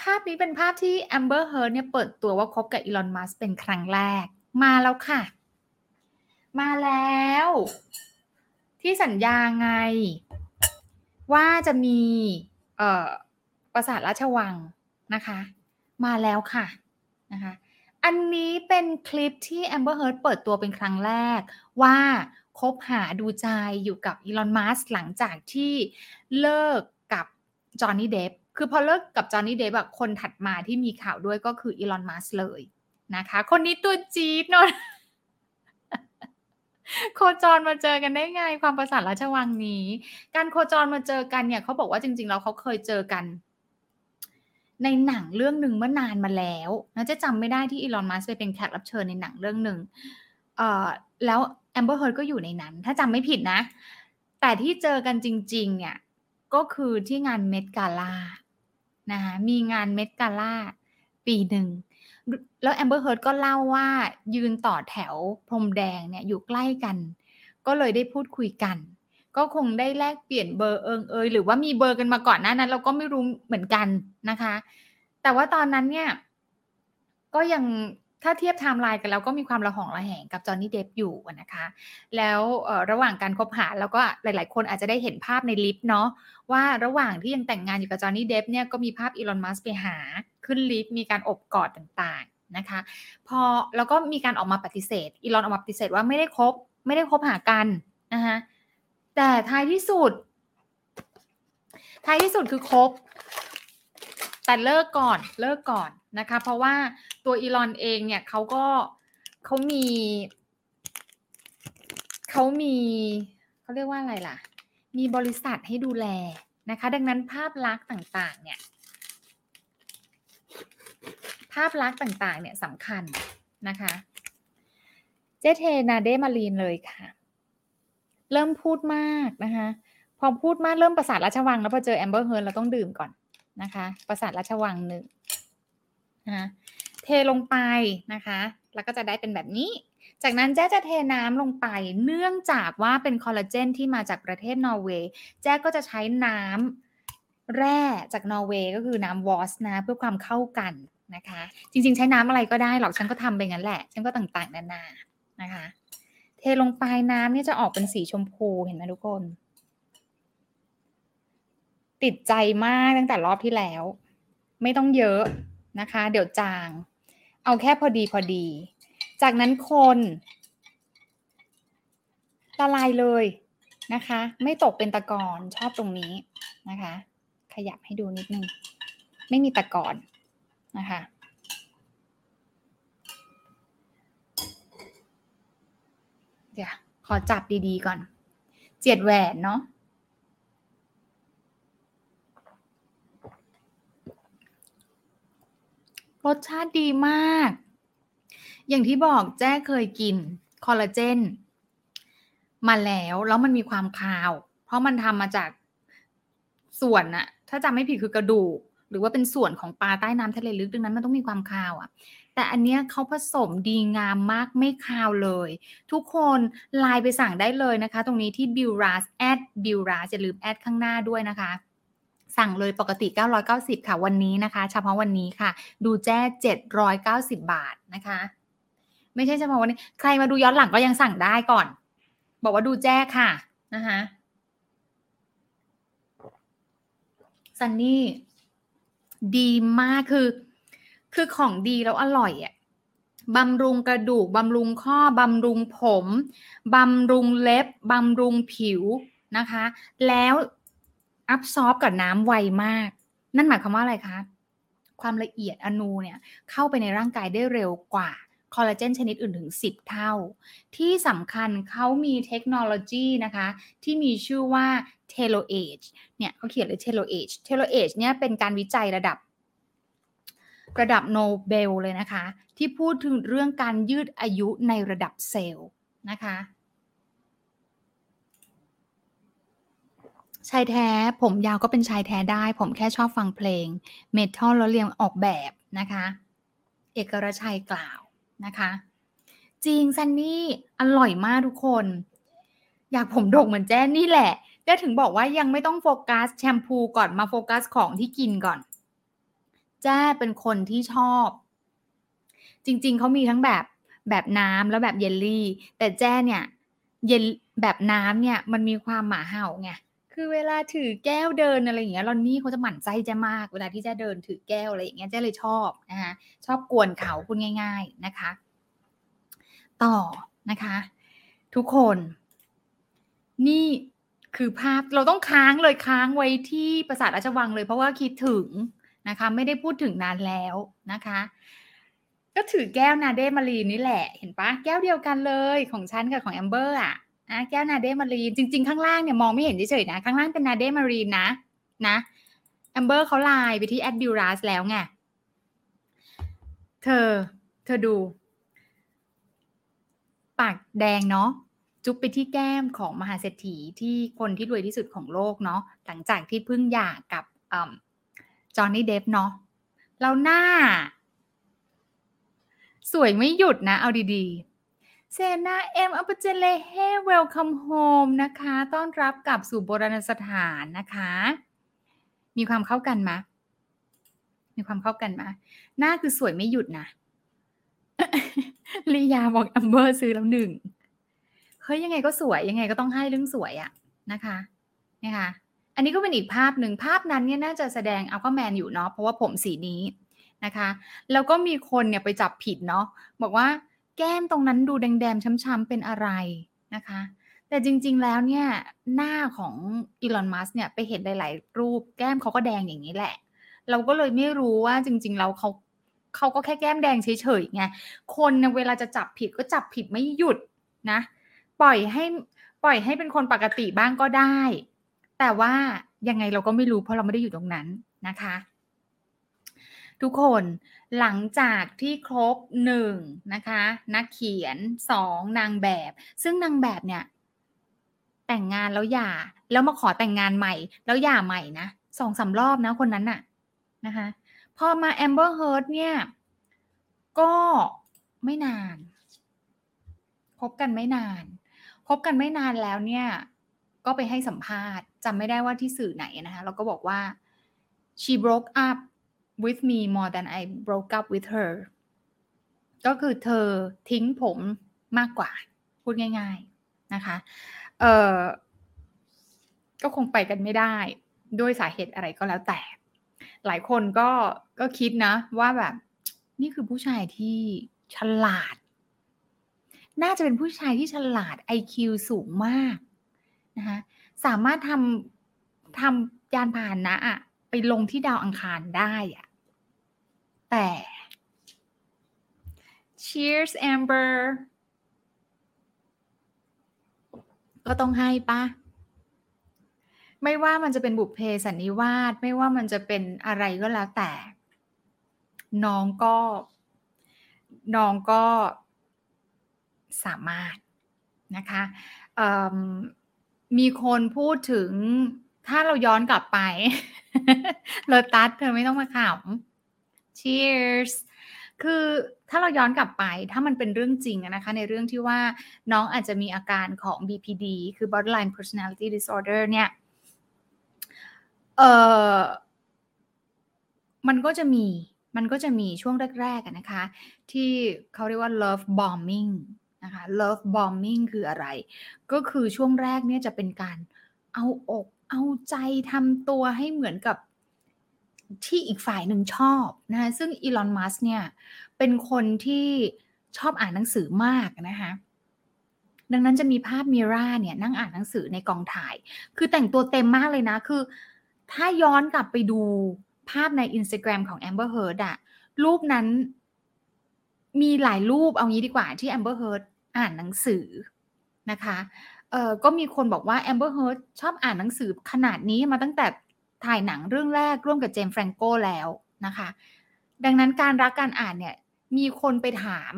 ภาพนี้เป็นภาพที่แอมเบอร์เฮิร์ดเนี่ยเปิดตัวว่าคบกับอีลอนมัสเป็นครั้งแรก มาแล้วค่ะ มาแล้ว ที่สัญญาไง ว่าจะมี เอ่อปราสาทราชวังนะคะ มาแล้วค่ะนะคะอันนี้เป็นคลิปที่แอมเบอร์เฮิร์ดเปิดตัวเป็นครั้งแรก ว่าคบหาดูใจอยู่กับอีลอนมัสหลังจากที่เลิกกับจอห์นนี่เดปป์คือพอเลิกกับจอห์นนี่เดปป์แบบคนถัดมาที่มีข่าวด้วยก็คืออีลอนมัสเลยนะคะ คนนี้ตัวจี๊ดเนาะโคจรมาเจอกันได้ไง ความปราสาทราชวังนี้ การโคจรมาเจอกันเนี่ยเขาบอกว่าจริง ๆ แล้วเขาเคยเจอกัน ในหนังเรื่องหนึ่งเมื่อนานมาแล้วนะจะจำไม่ได้ที่อีลอนมัสไปเป็นแขกรับเชิญในหนังเรื่องหนึ่งเอ่อแล้วแอมเบอร์เฮิร์ดก็อยู่ในนั้น ถ้าจำไม่ผิดนะ แต่ที่เจอกันจริง ๆ เนี่ย ก็คือที่งาน Met Gala นะคะมีงาน Met Gala ปีหนึ่ง แล้วแอมเบอร์เฮิร์ดก็เล่าว่ายืนต่อแถวพรมแดงเนี่ยอยู่ใกล้กัน ก็เลยได้พูดคุยกัน ก็คงได้แลกเปลี่ยนเบอร์เอิงเอยหรือว่ามีเบอร์กันมาก่อนหน้านั้น เราก็ไม่รู้เหมือนกันนะคะ แต่ว่าตอนนั้นเนี่ย ก็ยังถ้าเทียบไทม์ไลน์กันแล้วก็มีความระหองระแหงกับจอห์นนี่เดปป์อยู่นะคะ แล้วระหว่างการคบหาแล้วก็หลาย ๆ คนอาจจะได้เห็นภาพในลิฟต์เนาะว่าระหว่างที่ยังแต่งงานอยู่กับจอห์นนี่เดปป์เนี่ยก็มีภาพอีลอนมัสก์ไปหาขึ้นลิฟต์มีการอบกอดต่างๆนะคะ พอแล้วก็มีการออกมาปฏิเสธอีลอนออกมาปฏิเสธว่าไม่ได้คบไม่ได้คบหากันนะคะ แต่ท้ายที่สุด ท้ายที่สุดคือคบแต่เลิกก่อนเลิกก่อนนะคะ เพราะว่าตัวอีลอนเองเนี่ยเขาก็เขามีเขามีเขาเรียกว่าอะไรล่ะ มีบริษัทให้ดูแลนะคะ ดังนั้นภาพลักษณ์ต่างๆ เนี่ย ภาพลักษณ์ต่างๆ เนี่ยสำคัญนะคะ เจเทนาเดมารีนเลยค่ะ เริ่มพูดมากนะคะ พอพูดมากเริ่มปราสาทราชวังแล้วพอเจอแอมเบอร์เฮิร์ดเราต้องดื่มก่อนนะคะ ปราสาทราชวังหนึ่งนะเทลงไปนะคะ แล้วก็จะได้เป็นแบบนี้ จากนั้นแจ๊จะเทน้ำลงไป เนื่องจากว่าเป็นคอลลาเจนที่มาจากประเทศนอร์เวย์ แจ๊ก็จะใช้น้ำแร่จากนอร์เวย์ก็คือน้ำ Voss นะเพื่อความเข้ากันนะคะ จริงๆ ใช้น้ำอะไรก็ได้หรอกฉันก็ทำไปงั้นแหละ ฉันก็ต่างๆ นานานะคะ เทลงไปน้ำเนี่ยจะออกเป็นสีชมพูเห็นไหมทุกคน ติดใจมากตั้งแต่รอบที่แล้ว ไม่ต้องเยอะนะคะ เดี๋ยวจาง เอาแค่พอดีพอดี จากนั้นคนละลายเลยนะคะ ไม่ตกเป็นตะกอนชอบตรงนี้นะคะ ขยับให้ดูนิดนึง ไม่มีตะกอนนะคะ เดี๋ยวขอจับดีๆก่อน เจียดแหวนเนาะรสชาติดีมาก อย่างที่บอกแจ้เคยกินคอลลาเจนมาแล้วแล้วมันมีความคาว เพราะมันทำมาจากส่วนอะถ้าจำไม่ผิดคือกระดูก หรือว่าเป็นส่วนของปลาใต้น้ำทะเลลึกดังนั้นมันต้องมีความคาวอะ แต่อันเนี้ยเขาผสมดีงามมากไม่คาวเลย ทุกคนไลน์ไปสั่งได้เลยนะคะ ตรงนี้ที่ b i l r a s แอด b i l r a s อย่าลืมแอดข้างหน้าด้วยนะคะสั่งเลยปกติ 990 ค่ะ วันนี้นะคะ เฉพาะวันนี้ค่ะ ดูแจ้ 790 บาทนะคะ ไม่ใช่เฉพาะวันนี้ ใครมาดูย้อนหลังก็ยังสั่งได้ก่อน บอกว่าดูแจ้ค่ะนะคะซันนี่ดีมากคือ คือของดีแล้วอร่อยอะ่ะบำรุงกระดูก บำรุงข้อ บำรุงผม บำรุงเล็บ บำรุงผิวนะคะ แล้วอับซอบกับน้ำไวมาก นั่นหมายความว่าอะไรคะ ความละเอียดอนูเนี่ยเข้าไปในร่างกายได้เร็วกว่าคอลลาเจนชนิดอื่นถึง 10 เท่า ที่สำคัญเขามีเทคโนโลยีนะคะ ที่มีชื่อว่า t e l o Age เนี่ยเขาเขียนเลย t e l o Age t e l o Age เนี่ยเป็นการวิจัยระดับ ระดับโนเบลเลยนะคะ ที่พูดถึงเรื่องการยืดอายุในระดับเซลล์นะคะชายแท้ผมยาวก็เป็นชายแท้ได้ ผมแค่ชอบฟังเพลง เมทัลแล้วเรียงออกแบบนะคะ เอกรชัยกล่าวนะคะ จริงซันนี่อร่อยมากทุกคน อยากผมดกเหมือนแจ้นี่แหละแจ้ถึงบอกว่ายังไม่ต้องโฟกัสแชมพูก่อนมาโฟกัสของที่กินก่อน แจ้เป็นคนที่ชอบ จริง ๆเขามีทั้งแบบแบบน้ำแล้วแบบเยลลี่ แต่แจ้เนี่ย เยลแบบน้ำเนี่ย มันมีความหมาเห่าไงคือเวลาถือแก้วเดินอะไรอย่างเงี้ยลอนนี่เขาจะหมั่นใจแจ้มาก เวลาที่แจะเดินถือแก้วอะไรอย่างเงี้ยแจ้เลยชอบนะคะชอบกวนเขาพูดง่าย ๆนะคะ ต่อนะคะ ทุกคน นี่คือภาพเราต้องค้างเลยค้างไว้ที่ปราสาทราชวังเลยเพราะว่าคิดถึง นะคะ ไม่ได้พูดถึงนานแล้วนะคะ ก็ถือแก้วนาเดมารีนี่แหละ เห็นปะแก้วเดียวกันเลยของฉันกับของแอมเบอร์อะนะแก้วนาเดมารีนจริง ๆ ข้างล่างเนี่ยมองไม่เห็นเฉยๆนะ ข้างล่างเป็นนาเดมารีนนะนะแอมเบอร์เขาไลน์ไปที่แอดบิวรัสแล้วไงเธอ เธอดู ปากแดงเนาะจุ๊บไปที่แก้มของมหาเศรษฐีที่คนที่รวยที่สุดของโลกเนาะหลังจากที่เพิ่งหย่ากับ จอห์นนี่เดฟเนาะแล้วหน้า สวยไม่หยุดนะ เอาดีๆ เซนาเอ็มอัปเจเลเฮเวลคัมโฮมนะคะ ต้อนรับกลับสู่โบราณสถานนะคะ มีความเข้ากันไหมมีความเข้ากันไหมหน้าคือสวยไม่หยุดนะลียาบอกแอมเบอร์ซื้อแล้วหนึ่ง เฮ้ยยังไงก็สวยยังไงก็ต้องให้เรื่องสวยอะนะคะนะคะ อันนี้ก็เป็นอีกภาพหนึ่งภาพนั้นเนี่ยน่าจะแสดงอัลก็แมนอยู่เนาะเพราะว่าผมสีนี้นะคะ แล้วก็มีคนเนี่ยไปจับผิดเนาะบอกว่าแก้มตรงนั้นดูแดงๆช้ำๆเป็นอะไรนะคะ แต่จริงๆแล้วเนี่ยหน้าของอีลอนมัสเนี่ยไปเห็นหลายๆรูปแก้มเขาก็แดงอย่างนี้แหละ เราก็เลยไม่รู้ว่าจริงๆแล้วเขาเขาก็แค่แก้มแดงเฉยๆไงคนเวลาจะจับผิดก็จับผิดไม่หยุดนะ ปล่อยให้ปล่อยให้เป็นคนปกติบ้างก็ได้ แต่ว่ายังไงเราก็ไม่รู้เพราะเราไม่ได้อยู่ตรงนั้นนะคะ ทุกคนหลังจากที่คบหนึ่งนะคะ นักเขียนสองนางแบบ ซึ่งนางแบบเนี่ย แต่งงานแล้วหย่า แล้วมาขอแต่งงานใหม่ แล้วหย่าใหม่นะสองสารอบนะคนนั้นน่ะนะคะ พอมาแอมเบอร์เฮิร์ดเนี่ย ก็ไม่นานคบกันไม่นานคบกันไม่นานแล้วเนี่ย ก็ไปให้สัมภาษณ์ จำไม่ได้ว่าที่สื่อไหนนะคะแล้วก็บอกว่า she broke up with me more than I broke up with her ก็คือเธอทิ้งผมมากกว่า พูดง่าย ๆนะคะ เออก็คงไปกันไม่ได้ ด้วยสาเหตุอะไรก็แล้วแต่ หลายคนก็ก็คิดนะ ว่าแบบ นี่คือผู้ชายที่ฉลาด น่าจะเป็นผู้ชายที่ฉลาด IQ สูงมากนะคะ สามารถทำทำยานพาหนะอะไปลงที่ดาวอังคารได้อะแต่ Cheers Amber ก็ต้องให้ปะไม่ว่ามันจะเป็นบุพเพสันนิวาสไม่ว่ามันจะเป็นอะไรก็แล้วแต่ น้องก็ น้องก็สามารถนะคะ มีคนพูดถึงถ้าเราย้อนกลับไปเลตัสเธอไม่ต้องมาขำ cheers คือถ้าเราย้อนกลับไปถ้ามันเป็นเรื่องจริงนะคะ ในเรื่องที่ว่าน้องอาจจะมีอาการของ BPD คือ borderline personality disorder เนี่ยเออมันก็จะมีมันก็จะมีช่วงแรกๆนะคะ ที่เขาเรียกว่า love bombing นะคะ love bombing คืออะไร ก็คือช่วงแรกเนี่ยจะเป็นการเอาอกเอาใจทำตัวให้เหมือนกับที่อีกฝ่ายหนึ่งชอบนะคะซึ่งอีลอนมัสเนี่ยเป็นคนที่ชอบอ่านหนังสือมากนะคะดังนั้นจะมีภาพมิราเนี่ยนั่งอ่านหนังสือในกองถ่าย คือแต่งตัวเต็มมากเลยนะ คือถ้าย้อนกลับไปดูภาพใน Instagram ของ Amber Heard อะรูปนั้น มีหลายรูปเอางี้ดีกว่าที่ Amber Heard อ่านหนังสือนะคะเอ่อก็มีคนบอกว่า Amber Heard ชอบอ่านหนังสือขนาดนี้มาตั้งแต่ถ่ายหนังเรื่องแรกร่วมกับเจมส์แฟรงโกแล้วนะคะ ดังนั้นการรักการอ่านเนี่ย มีคนไปถาม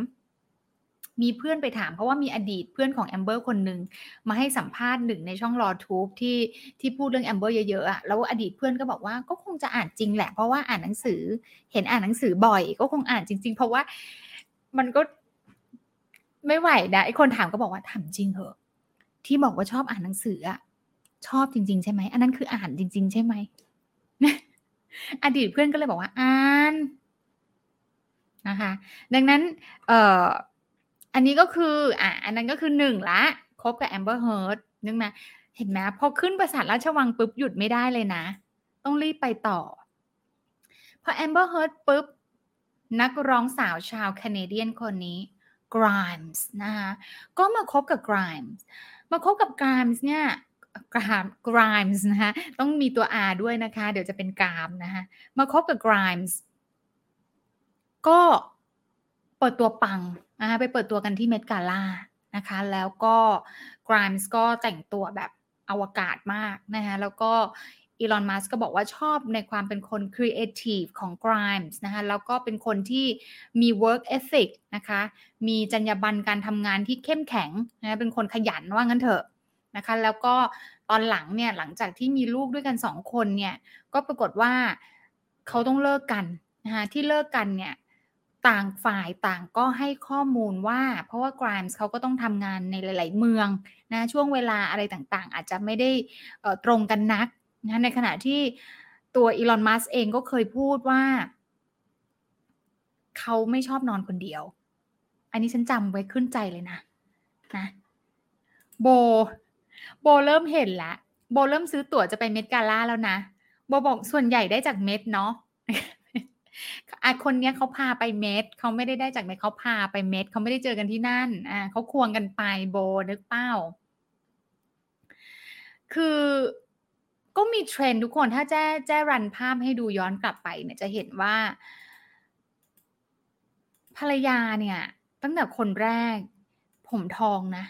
มีเพื่อนไปถาม เพราะว่ามีอดีตเพื่อนของแอมเบอร์คนหนึ่งมาให้สัมภาษณ์หนึ่งในช่องรอทูบที่ที่พูดเรื่องแอมเบอร์เยอะๆอะแล้วอดีตเพื่อนก็บอกว่าก็คงจะอ่านจริงแหละ เพราะว่าอ่านหนังสือ เห็นอ่านหนังสือบ่อย ก็คงอ่านจริง ๆ เพราะว่า มันก็ไม่ไหวนะไอคนถามก็บอกว่าถามจริงเหอะที่บอกว่าชอบอ่านหนังสืออะชอบจริง ๆ ใช่ไหมอันนั้นคืออ่านจริง ๆ ใช่ไหมอดีตเพื่อนก็เลยบอกว่าอ่านนะคะ ดังนั้นเอ่ออันนี้ก็คืออะอันนั้นก็คือหนึ่งละคบกับแอมเบอร์เฮิร์ดนึกไหมเห็นไหมพอขึ้นปราสาทราชวังปุ๊บหยุดไม่ได้เลยนะ ต้องรีบไปต่อ พอแอมเบอร์เฮิร์ดปุ๊บ นักร้องสาวชาว Canadian คนนี้ Grimes นะคะก็มาคบกับ Grimes มาคบกับ Grimes เนี่ยกราม Grimes นะคะต้องมีตัว R ด้วยนะคะ เดี๋ยวจะเป็นกรามนะคะมาคบกับ Grimes ก็เปิดตัวปังนะคะไปเปิดตัวกันที่เมดกาล่านะคะ แล้วก็ Grimes ก็แต่งตัวแบบอวกาศมากนะคะแล้วก็ อีลอน มัสก็บอกว่าชอบในความเป็นคนครีเอทีฟของ Grimes นะคะแล้วก็เป็นคนที่มี work ethic นะคะ มีจรรยาบรรณการทำงานที่เข้มแข็งนะเป็นคนขยันว่างั้นเถอะนะคะแล้วก็ตอนหลังเนี่ยหลังจากที่มีลูกด้วยกันสองคนเนี่ยก็ปรากฏว่าเขาต้องเลิกกันนะคะที่เลิกกันเนี่ยต่างฝ่ายต่างก็ให้ข้อมูลว่า เพราะว่า Grimes เขาก็ต้องทำงานในหลาย ๆ เมืองนะช่วงเวลาอะไรต่างๆ อาจจะไม่ได้ตรงกันนัก นะในขณะที่ตัวอีลอนมัสเองก็เคยพูดว่า เขาไม่ชอบนอนคนเดียว อันนี้ฉันจำไว้ขึ้นใจเลยนะนะโบ โบเริ่มเห็นละโบเริ่มซื้อตั๋วจะไปเมดกาล่าแล้วนะโบบอกส่วนใหญ่ได้จากเม็ดเนาะอะคนเนี้ยเขาพาไปเม็ดเขาไม่ได้ได้จากเม็ดเขาพาไปเม็ดเขาไม่ได้เจอกันที่นั่นอ่าเขาควงกันไปโบนึกเป้า คือ ก็มีเทรนด์ทุกคนถ้าแจ้แจ้รันภาพให้ดูย้อนกลับไปเนี่ยจะเห็นว่า ภรรยาเนี่ย ตั้งแต่คนแรก ผมทองนะ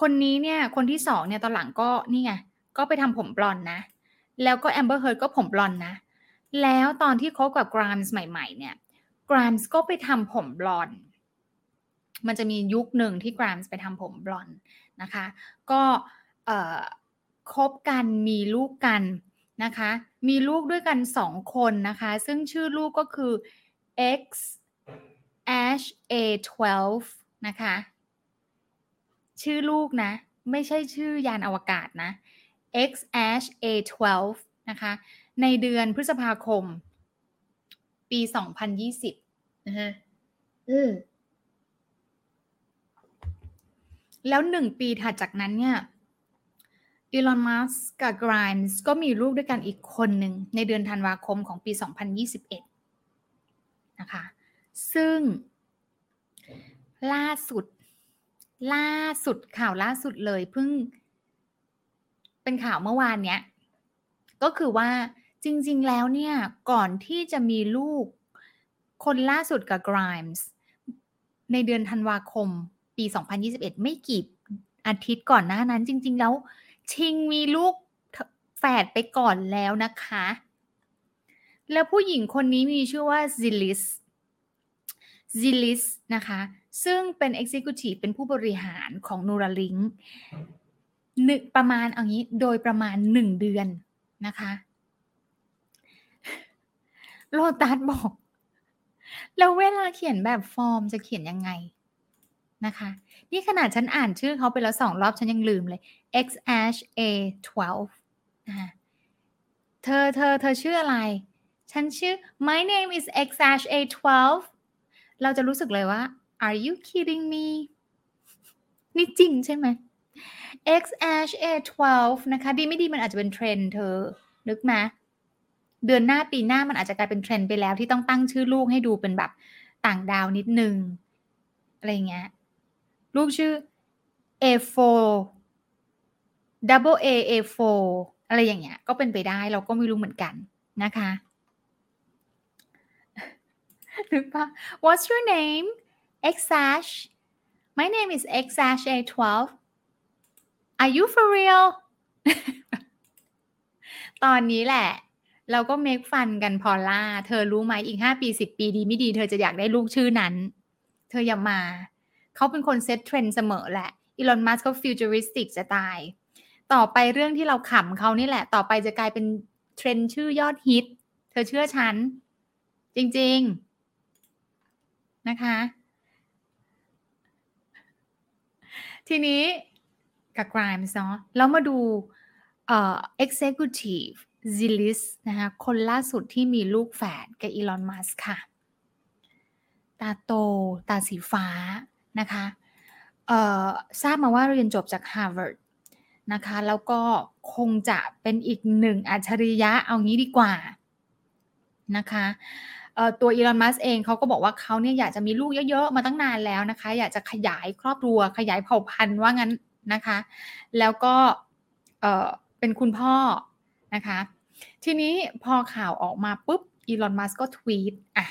คนนี้เนี่ย คนที่สองเนี่ยตอนหลังก็นี่ไงก็ไปทำผมบลอนนะ แล้วก็แอมเบอร์เฮิร์ดก็ผมบลอนนะ แล้วตอนที่คบกับ Grimes ใหม่ ๆ เนี่ย Grimes ก็ไปทำผมบลอนมันจะมียุคหนึ่งที่กรามส์ไปทำผมบลอนนะคะ ก็เอ่อ คบกันมีลูกกันนะคะ มีลูกด้วยกันสองคนนะคะ ซึ่งชื่อลูกก็คือ XHA12 นะคะ ชื่อลูกนะ ไม่ใช่ชื่อยานอวกาศนะ XHA12 นะคะ ในเดือนพฤษภาคม ปี 2020นะฮะอือแล้วหนึ่งปีถัดจากนั้นเนี่ย อีลอน มัสก์กับกรายส์ก็มีลูกด้วยกันอีกคนหนึ่งในเดือนธันวาคมของปี 2021 นะคะ ซึ่ง ล่าสุด ล่าสุดข่าวล่าสุดเลยเพิ่ง เป็นข่าวเมื่อวานเนี้ย ก็คือว่าจริง ๆ แล้วเนี่ย ก่อนที่จะมีลูก คนล่าสุดกับกรายส์ในเดือนธันวาคมปี 2021 ไม่กี่อาทิตย์ก่อนหน้านั้นจริง ๆ แล้ว ชิงมีลูกแฝดไปก่อนแล้วนะคะ แล้วผู้หญิงคนนี้มีชื่อว่า Zilis Zilis นะคะ ซึ่งเป็น Executive เป็นผู้บริหารของ n ูราลิงหนึ่งประมาณเอางี้โดยประมาณหนึ่งเดือนนะคะโลตัสบอก แล้วเวลาเขียนแบบฟอร์มจะเขียนยังไงนะคะ นี่ขนาดฉันอ่านชื่อเขาไปแล้วสองรอบฉันยังลืมเลย x h a 12นะเธอเธอเธอชื่ออะไร ฉันชื่อ my name is x h a 12เราจะรู้สึกเลยว่า are you kidding me นี่จริงใช่ไหม x h a 12นะคะ ดีไม่ดีมันอาจจะเป็นเทรนด์เธอ นึกไหมเดือนหน้าปีหน้ามันอาจจะกลายเป็นเทรนด์ไปแล้วที่ต้องตั้งชื่อลูกให้ดูเป็นแบบต่างดาวนิดนึง อะไรเงี้ย ลูกชื่อ A4 double A A4 อะไรอย่างเงี้ย ก็เป็นไปได้เราก็ไม่รู้เหมือนกันนะคะหรือปะ What's your name Xash My name is Xash A12 Are you for real ตอนนี้แหละ เราก็เมคฟันกันพอล่า เธอรู้ไหมอีกห้าปีสิบปีดีไม่ดี เธอจะอยากได้ลูกชื่อนั้น เธออย่ามา เขาเป็นคน set trend เสมอแหละอีลอนมัสก์เขา futuristic จะตาย ต่อไปเรื่องที่เราขำเขานี่แหละ ต่อไปจะกลายเป็นเทรนด์ชื่อยอดฮิต เธอเชื่อฉัน จริง ๆ นะคะ ทีนี้กับ Grimes เนาะแล้วมาดูเอ่อ Executive Zilis นะคะคนล่าสุดที่มีลูกแฝดกับอีลอนมัสค่ะ ตาโต ตาสีฟ้านะคะเอ่อทราบมาว่าเรียนจบจาก Harvard นะคะ แล้วก็คงจะเป็นอีกหนึ่งอัจฉริยะเอางี้ดีกว่านะคะตัวอีลอนมัสเองเขาก็บอกว่าเขาเนี่ยอยากจะมีลูกเยอะๆ มาตั้งนานแล้วนะคะ อยากจะขยายครอบครัว ขยายเผ่าพันธุ์ว่างั้นนะคะ แล้วก็เป็นคุณพ่อนะคะ ทีนี้พอข่าวออกมาปุ๊บอีลอนมัสก็ทวีตอะ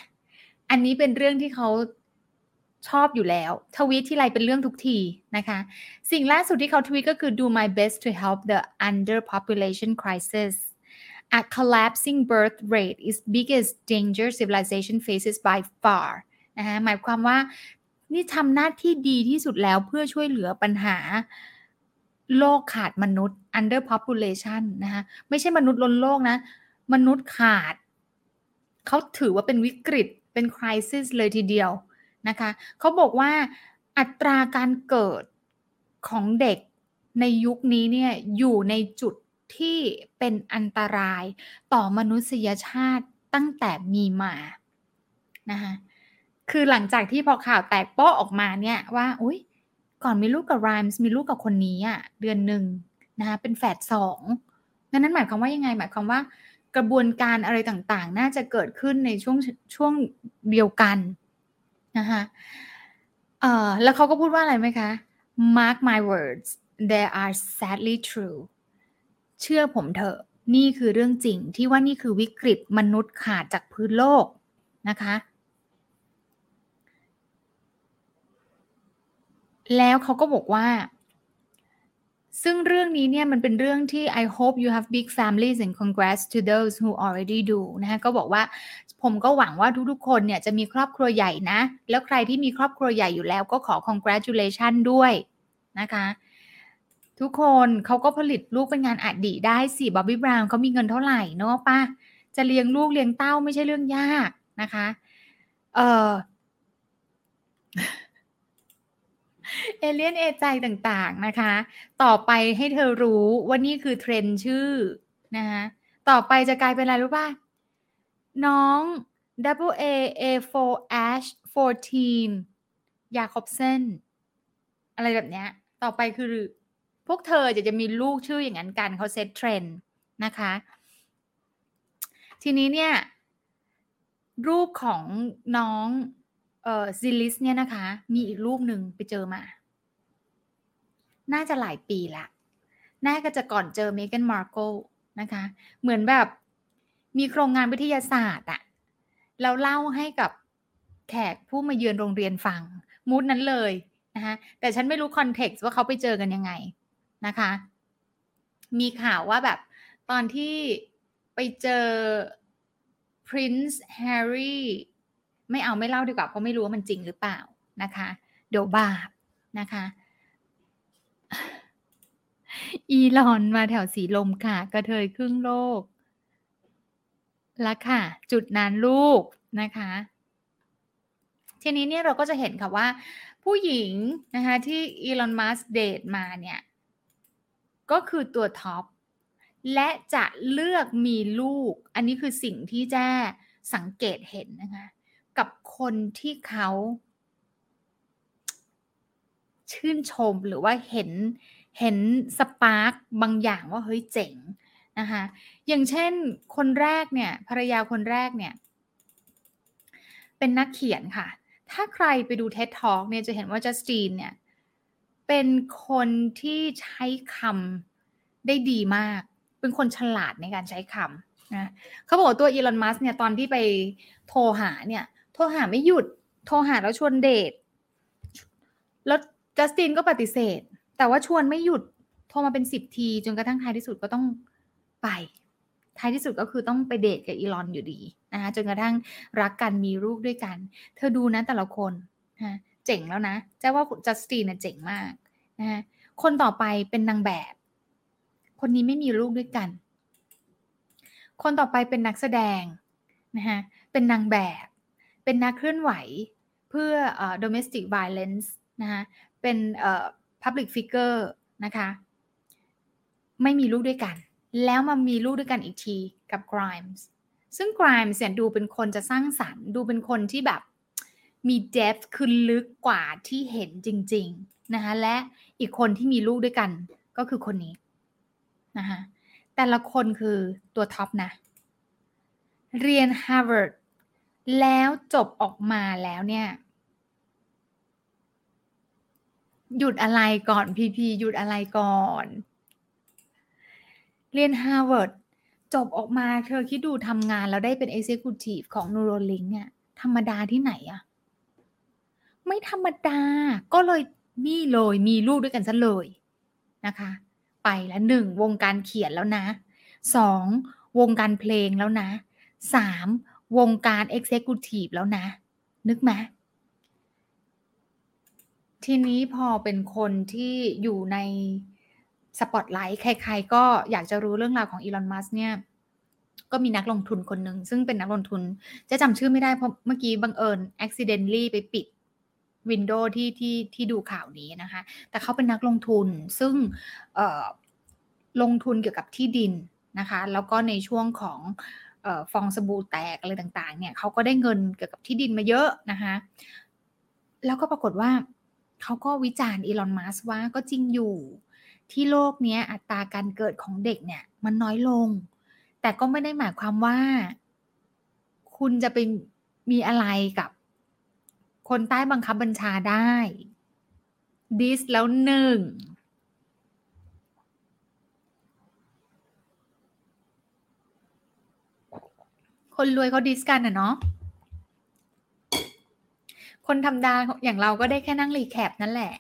อันนี้เป็นเรื่องที่เขา ชอบอยู่แล้ว ทวีตที่ไรเป็นเรื่องทุกทีนะคะ สิ่งล่าสุดที่เขาทวีตก็คือ do my best to help the underpopulation crisis a collapsing birth rate is biggest danger civilization faces by far นะคะหมายความว่านี่ทำหน้าที่ดีที่สุดแล้วเพื่อช่วยเหลือปัญหาโลกขาดมนุษย์ underpopulation นะคะไม่ใช่มนุษย์ล้นโลกนะ มนุษย์ขาด เขาถือว่าเป็นวิกฤตเป็น crisis เลยทีเดียว นะคะเขาบอกว่าอัตราการเกิดของเด็กในยุคนี้เนี่ยอยู่ในจุดที่เป็นอันตรายต่อมนุษยชาติตั้งแต่มีมานะคะคือหลังจากที่พอข่าวแตกโป๊ะออกมาเนี่ยว่าอุ้ยก่อนมีลูกกับไรมส์มีลูกกับคนนี้อะเดือนหนึ่งนะคะเป็นแฝดสองนั้นหมายความว่ายังไง หมายความว่ากระบวนการอะไรต่างๆ น่าจะเกิดขึ้นในช่วงช่วงเดียวกัน นะคะเอ่อแล้วเขาก็พูดว่าอะไรไหมคะ mark my words they are sadly true เชื่อผมเถอะนี่คือเรื่องจริงที่ว่านี่คือวิกฤตมนุษย์ขาดจากพื้นโลกนะคะ แล้วเขาก็บอกว่า ซึ่งเรื่องนี้เนี่ยมันเป็นเรื่องที่ I hope you have big families and congrats to those who already do นะคะก็บอกว่า ผมก็หวังว่าทุกๆ คนเนี่ยจะมีครอบครัวใหญ่นะ แล้วใครที่มีครอบครัวใหญ่อยู่แล้วก็ขอ congratulation ด้วยนะคะ ทุกคนเขาก็ผลิตลูกเป็นงานอดีได้สิบ๊อบบี้บราวน์เขามีเงินเท่าไหร่เนาะป้าจะเลี้ยงลูกเลี้ยงเต้าไม่ใช่เรื่องยากนะคะเออเอเลียนเอใจต่างๆนะคะ ต่อไปให้เธอรู้ว่านี่คือเทรนด์ชื่อนะคะต่อไปจะกลายเป็นอะไรรู้ป่ะ น้อง double A A4 H 14ยาคอบเซนอะไรแบบเนี้ย ต่อไปคือ พวกเธอจะจะมีลูกชื่ออย่างนั้นกันเขา set trend นะคะ ทีนี้เนี่ย รูปของน้องเอ่อซิลิสเนี่ยนะคะ มีอีกรูปหนึ่งไปเจอมา น่าจะหลายปีละน่าก็จะก่อนเจอเมแกนมาร์เคิลนะคะ เหมือนแบบ มีโครงงานวิทยาศาสตร์อะแล้วเล่าให้กับแขกผู้มาเยือนโรงเรียนฟัง mood นั้นเลยนะคะแต่ฉันไม่รู้ context ว่าเขาไปเจอกันยังไงนะคะ มีข่าวว่าแบบตอนที่ไปเจอ Prince Harry ไม่เอาไม่เล่าดีกว่าเพราะไม่รู้ว่ามันจริงหรือเปล่านะคะ เดี๋ยวบาปนะคะ อีลอนมาแถวสีลมค่ะ กระเทยครึ่งโลก ละค่ะ จุดนั้นลูกนะคะ ทีนี้เนี่ยเราก็จะเห็นค่ะว่า ผู้หญิงนะคะที่อีลอนมัสเดทมาเนี่ย ก็คือตัวท็อปและจะเลือกมีลูก อันนี้คือสิ่งที่แจ้สังเกตเห็นนะคะ กับคนที่เขาชื่นชมหรือว่าเห็นเห็นสปาร์กบางอย่างว่าเฮ้ยเจ๋งนะคะ อย่างเช่นคนแรกเนี่ยภรรยาคนแรกเนี่ย เป็นนักเขียนค่ะ ถ้าใครไปดู TED Talk เนี่ยจะเห็นว่าจัสตินเนี่ยเป็นคนที่ใช้คำได้ดีมาก เป็นคนฉลาดในการใช้คำนะเขาบอกว่าตัวอีลอนมัสเนี่ยตอนที่ไปโทรหาเนี่ย โทรหาไม่หยุด โทรหาแล้วชวนเดท แล้วจัสตินก็ปฏิเสธ แต่ว่าชวนไม่หยุด โทรมาเป็นสิบที จนกระทั่งท้ายที่สุดก็ต้องไป ท้ายที่สุดก็คือต้องไปเดทกับอีลอนอยู่ดีนะคะจนกระทั่งรักกันมีลูกด้วยกัน เธอดูนะแต่ละคนนะเจ๋งแล้วนะจะว่าจัสตินเจ๋งมากนะคนต่อไปเป็นนางแบบ คนนี้ไม่มีลูกด้วยกัน คนต่อไปเป็นนักแสดงนะคะเป็นนางแบบ เป็นนักเคลื่อนไหวเพื่อ uh, domestic violence นะคะเป็น uh, public figure นะคะ ไม่มีลูกด้วยกัน แล้วมามีลูกด้วยกันอีกทีกับ Grimes ซึ่ง Grimes เนี่ยดูเป็นคนจะสร้างสรรค์ดูเป็นคนที่แบบมี depth คือลึกกว่าที่เห็นจริง ๆ นะคะและอีกคนที่มีลูกด้วยกันก็คือคนนี้นะคะแต่ละคนคือตัวท็อปนะ เรียน Harvard แล้วจบออกมาแล้วเนี่ย หยุดอะไรก่อนพีพีหยุดอะไรก่อน เรียน Harvard จบออกมาเธอคิดดูทำงานแล้วได้เป็น Executive ของ Neuralink อะธรรมดาที่ไหนอะไม่ธรรมดาก็เลยนี่เลยมีลูกด้วยกันซะเลยนะคะ ไปแล้วหนึ่งวงการเขียนแล้วนะสองวงการเพลงแล้วนะสามวงการ Executive แล้วนะ นึกไหมทีนี้พอเป็นคนที่อยู่ใน สปอตไลท์ใคร ๆ ก็อยากจะรู้เรื่องราวของอีลอนมัสเนี่ยก็มีนักลงทุนคนหนึ่งซึ่งเป็นนักลงทุนจะจำชื่อไม่ได้เพราะเมื่อกี้บังเอิญ accidentally ไปปิดวินโดว์ที่ที่ที่ดูข่าวนี้นะคะ แต่เขาเป็นนักลงทุนซึ่งลงทุนเกี่ยวกับที่ดินนะคะ แล้วก็ในช่วงของออฟองสบู่แตกอะไรต่างๆ เนี่ยเขาก็ได้เงินเกี่ยวกับที่ดินมาเยอะนะคะ แล้วก็ปรากฏว่าเขาก็วิจารณ์อีลอน มัสว่าก็จริงอยู่ ที่โลกนี้อัตราการเกิดของเด็กเนี่ย มันน้อยลง แต่ก็ไม่ได้หมายความว่า คุณจะไปมีอะไรกับ คนใต้บังคับบัญชาได้ดิสแล้วหนึ่งคนรวยเขาดิสกันอะเนาะ คนทำดาอย่างเราก็ได้แค่นั่งรีแคปนั่นแหละ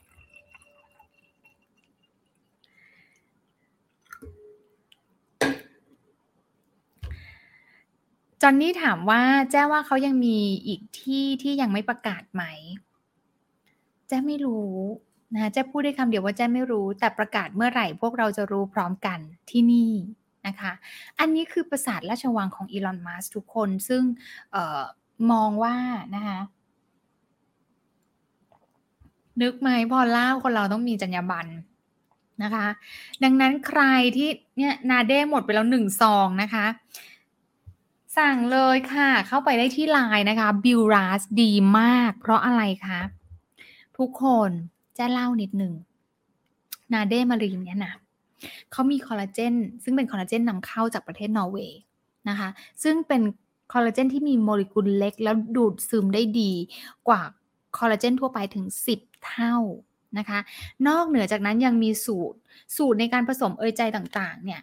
จอนนี่ถามว่าแจ้ว่าเขายังมีอีกที่ที่ยังไม่ประกาศไหม แจ้ไม่รู้นะแจ้พูดได้คำเดียวว่าแจ้ไม่รู้ แต่ประกาศเมื่อไหร่พวกเราจะรู้พร้อมกันที่นี่นะคะ อันนี้คือประสาทราชวังของอีลอนมัสทุกคนซึ่งออมองว่านะคะนึกไหมพอเล่าคนเราต้องมีจรรยาบรรณนะคะ ดังนั้นใครที่เนี่ยนาเด้หมดไปแล้วหนึ่งซองนะคะ สั่งเลยค่ะ เข้าไปได้ที่ไลน์นะคะบิวรัสดีมาก เพราะอะไรคะ ทุกคนจะเล่านิดหนึ่ง นาเดมารีนเนี่ยนะเขามีคอลลาเจนซึ่งเป็นคอลลาเจนนำเข้าจากประเทศนอร์เวย์นะคะ ซึ่งเป็นคอลลาเจนที่มีโมเลกุลเล็กแล้วดูดซึมได้ดีกว่าคอลลาเจนทั่วไปถึง 10 เท่านะคะ นอกเหนือจากนั้นยังมีสูตร สูตรในการผสมเอนไซม์ต่างๆ เนี่ย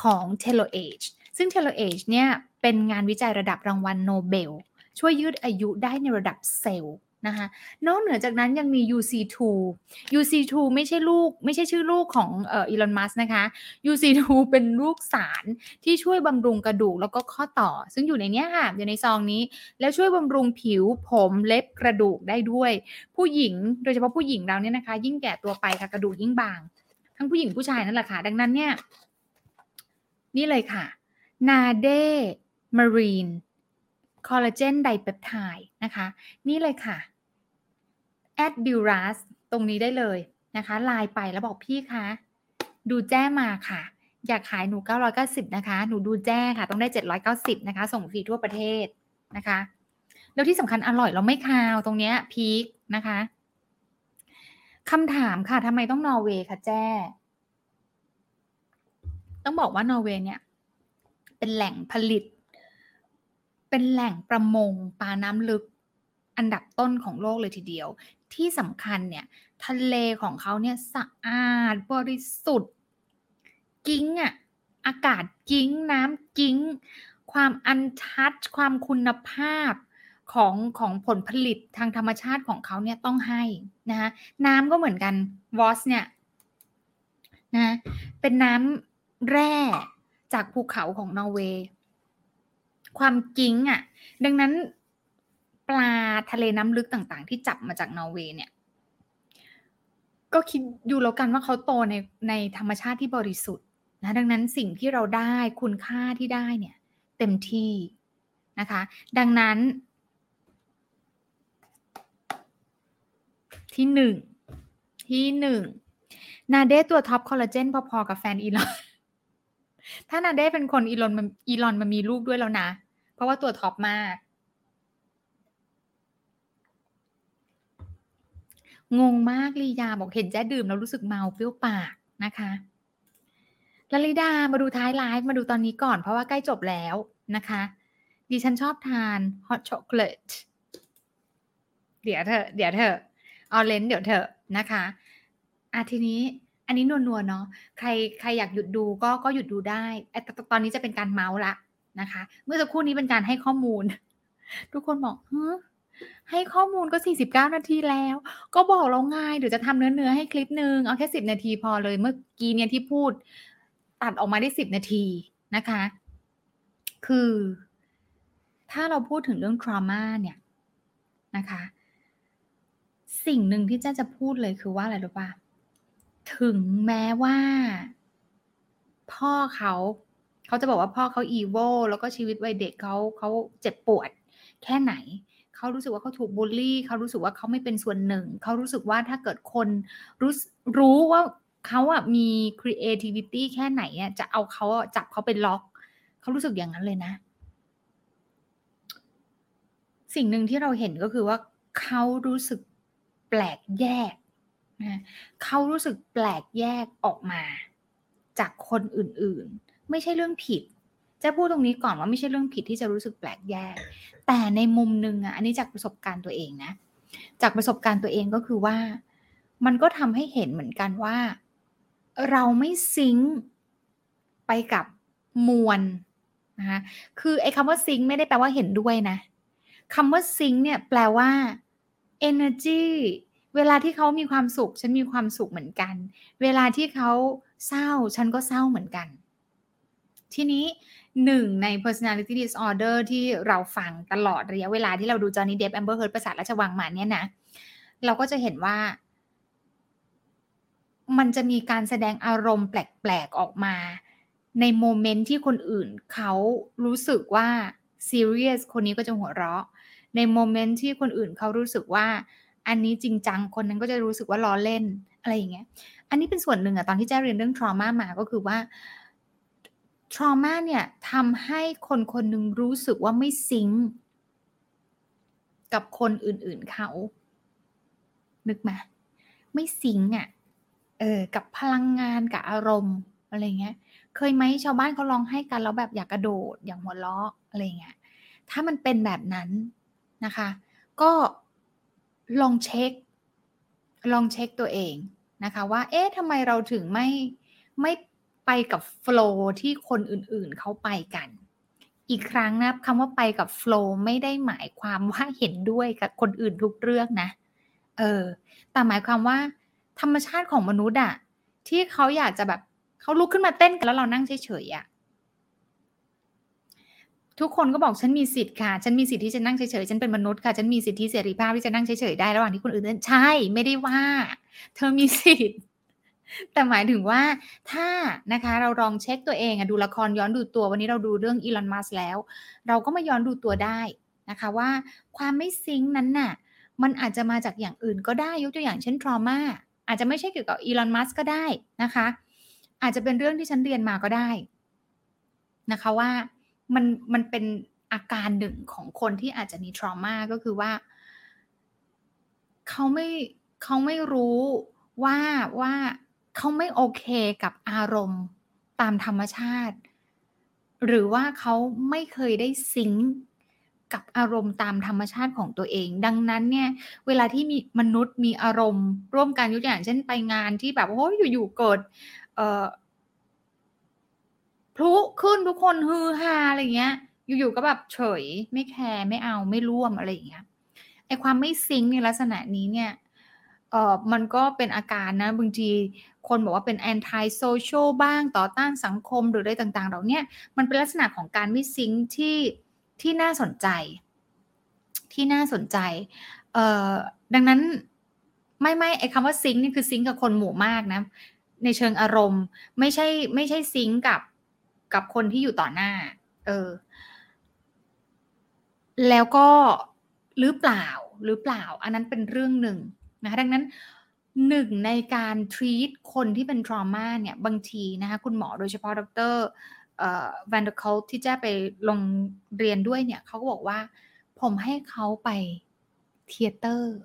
ของ t e l o Age ซึ่ง t e l o Age เนี่ยเป็นงานวิจัยระดับรางวัลโนเบล ช่วยยืดอายุได้ในระดับเซลล์นะคะนอกเหนือจากนั้นยังมี UC2 UC2 ไม่ใช่ลูกไม่ใช่ชื่อลูกของเอออีลอนมัสนะคะ UC2 เป็นลูกสารที่ช่วยบำรุงกระดูกแล้วก็ข้อต่อ ซึ่งอยู่ในนี้ค่ะ อยู่ในซองนี้ แล้วช่วยบำรุงผิวผมเล็บกระดูกได้ด้วย ผู้หญิงโดยเฉพาะผู้หญิงเราเนี่ยนะคะ ยิ่งแก่ตัวไปค่ะกระดูกยิ่งบาง ทั้งผู้หญิงผู้ชายนั่นแหละค่ะ ดังนั้นเนี่ย นี่เลยค่ะ นาเดมารีนคอลลาเจน dipeptide นะคะ นี่เลยค่ะ at b i l r a s ตรงนี้ได้เลยนะคะไลน์ไปแล้วบอกพี่คะ ดูแจ้มาค่ะ อยากขายหนู 990 นะคะ หนูดูแจ้ค่ะ ต้องได้ 790 นะคะ ส่งฟรีทั่วประเทศนะคะ แล้วที่สำคัญอร่อยแล้วไม่คาวตรงเนี้ย peak นะคะคำถามค่ะทำไมต้องนอร์เวย์คะแจ้ ต้องบอกว่านอร์เวย์เนี่ย เป็นแหล่งผลิต เป็นแหล่งประมงปลาน้ำลึกอันดับต้นของโลกเลยทีเดียว ที่สำคัญเนี่ยทะเลของเขาเนี่ยสะอาดบริสุทธิ์ กิ้งอะอากาศกิ้งน้ำกิ้ง ความอันทัชความคุณภาพของของผลผลิตทางธรรมชาติของเขาเนี่ยต้องให้นะคะน้ำก็เหมือนกันวอสเนี่ยนะเป็นน้ำแร่ จากภูเขาของนอร์เวย์ ความกิ้งอะ่ะ ดังนั้นปลาทะเลน้ำลึกต่างๆ ที่จับมาจากนอร์เวย์เนี่ย ก็คิดดูแล้วกันว่าเขาโตในในธรรมชาติที่บริสุทธิ์นะดังนั้นสิ่งที่เราได้คุณค่าที่ได้เนี่ย เต็มที่นะคะ ดังนั้น ที่หนึ่งที่หนึ่งนาเดตัวท็อปคอลลาเจนพอๆกับแฟนอีลอน ถ้านาเด้เป็นคนอีลอนมันอีลอนมันมีลูกด้วยแล้วนะ เพราะว่าตัวท็อปมาก งงมากลียาบอกเห็นแจ๊ดื่มแล้วรู้สึกเมาเปรี้ยวปากนะคะลลิดามาดูท้ายไลฟ์มาดูตอนนี้ก่อนเพราะว่าใกล้จบแล้วนะคะ ดิฉันชอบทานฮอตช็อกโกแลตเดี๋ยวเถอเดี๋ยวเถอะออเลนเดี๋ยวเถอนะคะอะทีนี้ อันนี้นัวๆเนาะใครใครอยากหยุดดูก็ก็หยุดดูได้แต่ตอนนี้จะเป็นการเมาส์ละนะคะ เมื่อสักครู่นี้เป็นการให้ข้อมูล ทุกคนบอกเฮ้ให้ข้อมูลก็ 49 นาทีแล้ว ก็บอกเราง่ายเดี๋ยวจะทำเนื้อๆให้คลิปหนึ่งเอาแค่ 10 นาทีพอเลยเมื่อกี้เนี่ยที่พูด ตัดออกมาได้ 10 นาทีนะคะ คือ ถ้าเราพูดถึงเรื่อง trauma เนี่ยนะคะ สิ่งหนึ่งที่เจ้าจะพูดเลยคือว่าอะไรรู้ป่ะ ถึงแม้ว่า พ่อเขาเขาจะบอกว่าพ่อเขาอีโวแล้วก็ชีวิตวัยเด็กเขาเขาเจ็บปวด แค่ไหนเขารู้สึกว่าเขาถูกบูลลี่เขารู้สึกว่าเขาไม่เป็นส่วนหนึ่งเขารู้สึกว่าถ้าเกิดคนรู้รู้ว่าเขาอะมี creativity แค่ไหนอะจะเอาเขาจับเขาเป็นล็อกเขารู้สึกอย่างนั้นเลยนะ สิ่งหนึ่งที่เราเห็นก็คือว่าเขารู้สึกแปลกแยก นะเขารู้สึกแปลกแยกออกมา จากคนอื่นๆ ไม่ใช่เรื่องผิดจะพูดตรงนี้ก่อนว่าไม่ใช่เรื่องผิดที่จะรู้สึกแปลกแยก แต่ในมุมหนึ่งอะอันนี้จากประสบการณ์ตัวเองนะ จากประสบการณ์ตัวเองก็คือว่า มันก็ทำให้เห็นเหมือนกันว่า เราไม่ sync ไปกับมวลนะคะคือไอ้คำว่า sync ไม่ได้แปลว่าเห็นด้วยนะคำว่า sync เนี่ยแปลว่า energy เวลาที่เขามีความสุข ฉันมีความสุขเหมือนกัน เวลาที่เขาเศร้า ฉันก็เศร้าเหมือนกัน ทีนี้หนึ่งใน personality disorder ที่เราฟังตลอดระยะเวลาที่เราดูจอห์นนี่เดปป์แอมเบอร์เฮิร์ตประสาทราชวังมาเนี่ยนะ เราก็จะเห็นว่า มันจะมีการแสดงอารมณ์แปลกๆออกมา ในโมเมนต์ที่คนอื่นเขารู้สึกว่า serious คนนี้ก็จะหัวเราะ ในโมเมนต์ที่คนอื่นเขารู้สึกว่า อันนี้จริงจังคนนั้นก็จะรู้สึกว่าล้อเล่นอะไรอย่างเงี้ย อันนี้เป็นส่วนหนึ่งอะตอนที่แจ้เรียนเรื่อง trauma มาก็คือว่า trauma เนี่ยทำให้คนคนหนึ่งรู้สึกว่าไม่ซิงกับคนอื่นๆเขา นึกไหมไม่ซิงอะเออ กับพลังงานกับอารมณ์อะไรเงี้ย เคยไหมชาวบ้านเขาร้องให้กันแล้วแบบอยากกระโดด อย่างหัวเราะอะไรเงี้ย ถ้ามันเป็นแบบนั้นนะคะ ก็ ลองเช็ค ลองเช็คตัวเองนะคะว่า เอ๊ะทำไมเราถึงไม่ไม่ไปกับโฟล์ที่คนอื่นๆเขาไปกัน อีกครั้งนะคำว่าไปกับโฟล์ไม่ได้หมายความว่าเห็นด้วยกับคนอื่นทุกเรื่องนะ เออ แต่หมายความว่า ธรรมชาติของมนุษย์อะที่เขาอยากจะแบบเขาลุกขึ้นมาเต้นกันแล้วเรานั่งเฉยๆอะ ทุกคนก็บอกฉันมีสิทธิ์ค่ะ ฉันมีสิทธิ์ที่จะนั่งเฉยๆ ฉันเป็นมนุษย์ค่ะ ฉันมีสิทธิเสรีภาพที่จะนั่งเฉยๆ ได้ระหว่างที่คนอื่นเต้นใช่ ไม่ได้ว่า เธอมีสิทธิ์ แต่หมายถึงว่าถ้านะคะเราลองเช็คตัวเองอะดูละครย้อนดูตัววันนี้เราดูเรื่องอีลอนมัสแล้ว เราก็มาย้อนดูตัวได้นะคะว่าความไม่ซิงค์นั้นน่ะ มันอาจจะมาจากอย่างอื่นก็ได้ยกตัวอย่างเช่น trauma อาจจะไม่ใช่เกี่ยวกับอีลอนมัสก็ได้นะคะ อาจจะเป็นเรื่องที่ฉันเรียนมาก็ได้นะคะว่า มันมันเป็นอาการหนึ่งของคนที่อาจจะมี trauma ก็คือว่าเขาไม่เขาไม่รู้ว่าว่าเขาไม่โอเคกับอารมณ์ตามธรรมชาติ หรือว่าเขาไม่เคยได้ซิงกับอารมณ์ตามธรรมชาติของตัวเอง ดังนั้นเนี่ย เวลาที่มีมนุษย์มีอารมณ์ ร่วมกันยกตัวอย่างเช่นไปงานที่แบบโอ้ยอยู่ๆเกิดเอ่อ พลุขึ้นทุกคนฮือฮาอะไรเงี้ย อยู่ๆก็แบบเฉยไม่แคร์ไม่เอาไม่ร่วมอะไรอย่างเงี้ยไอความไม่ซิงในลักษณะนี้เนี่ยเออมันก็เป็นอาการนะบางทีคนบอกว่าเป็น anti social บ้างต่อต้านสังคมหรืออะไรต่างๆ เหล่านี้มันเป็นลักษณะของการไม่ซิงที่ที่น่าสนใจ ที่น่าสนใจเอ่อดังนั้นไม่ไม่ไอคำว่าซิงนี่คือซิงกับคนหมู่มากนะ ในเชิงอารมณ์ ไม่ใช่ไม่ใช่ซิงกับ กับคนที่อยู่ต่อหน้า เออ แล้วก็หรือเปล่าหรือเปล่า อันนั้นเป็นเรื่องหนึ่งนะคะดังนั้นหนึ่งในการ treat คนที่เป็น trauma เนี่ยบางทีนะคะคุณหมอโดยเฉพาะดรแวนเดอร์คอลที่จะไปลงเรียนด้วยเนี่ยเขาก็บอกว่า ผมให้เขาไป theater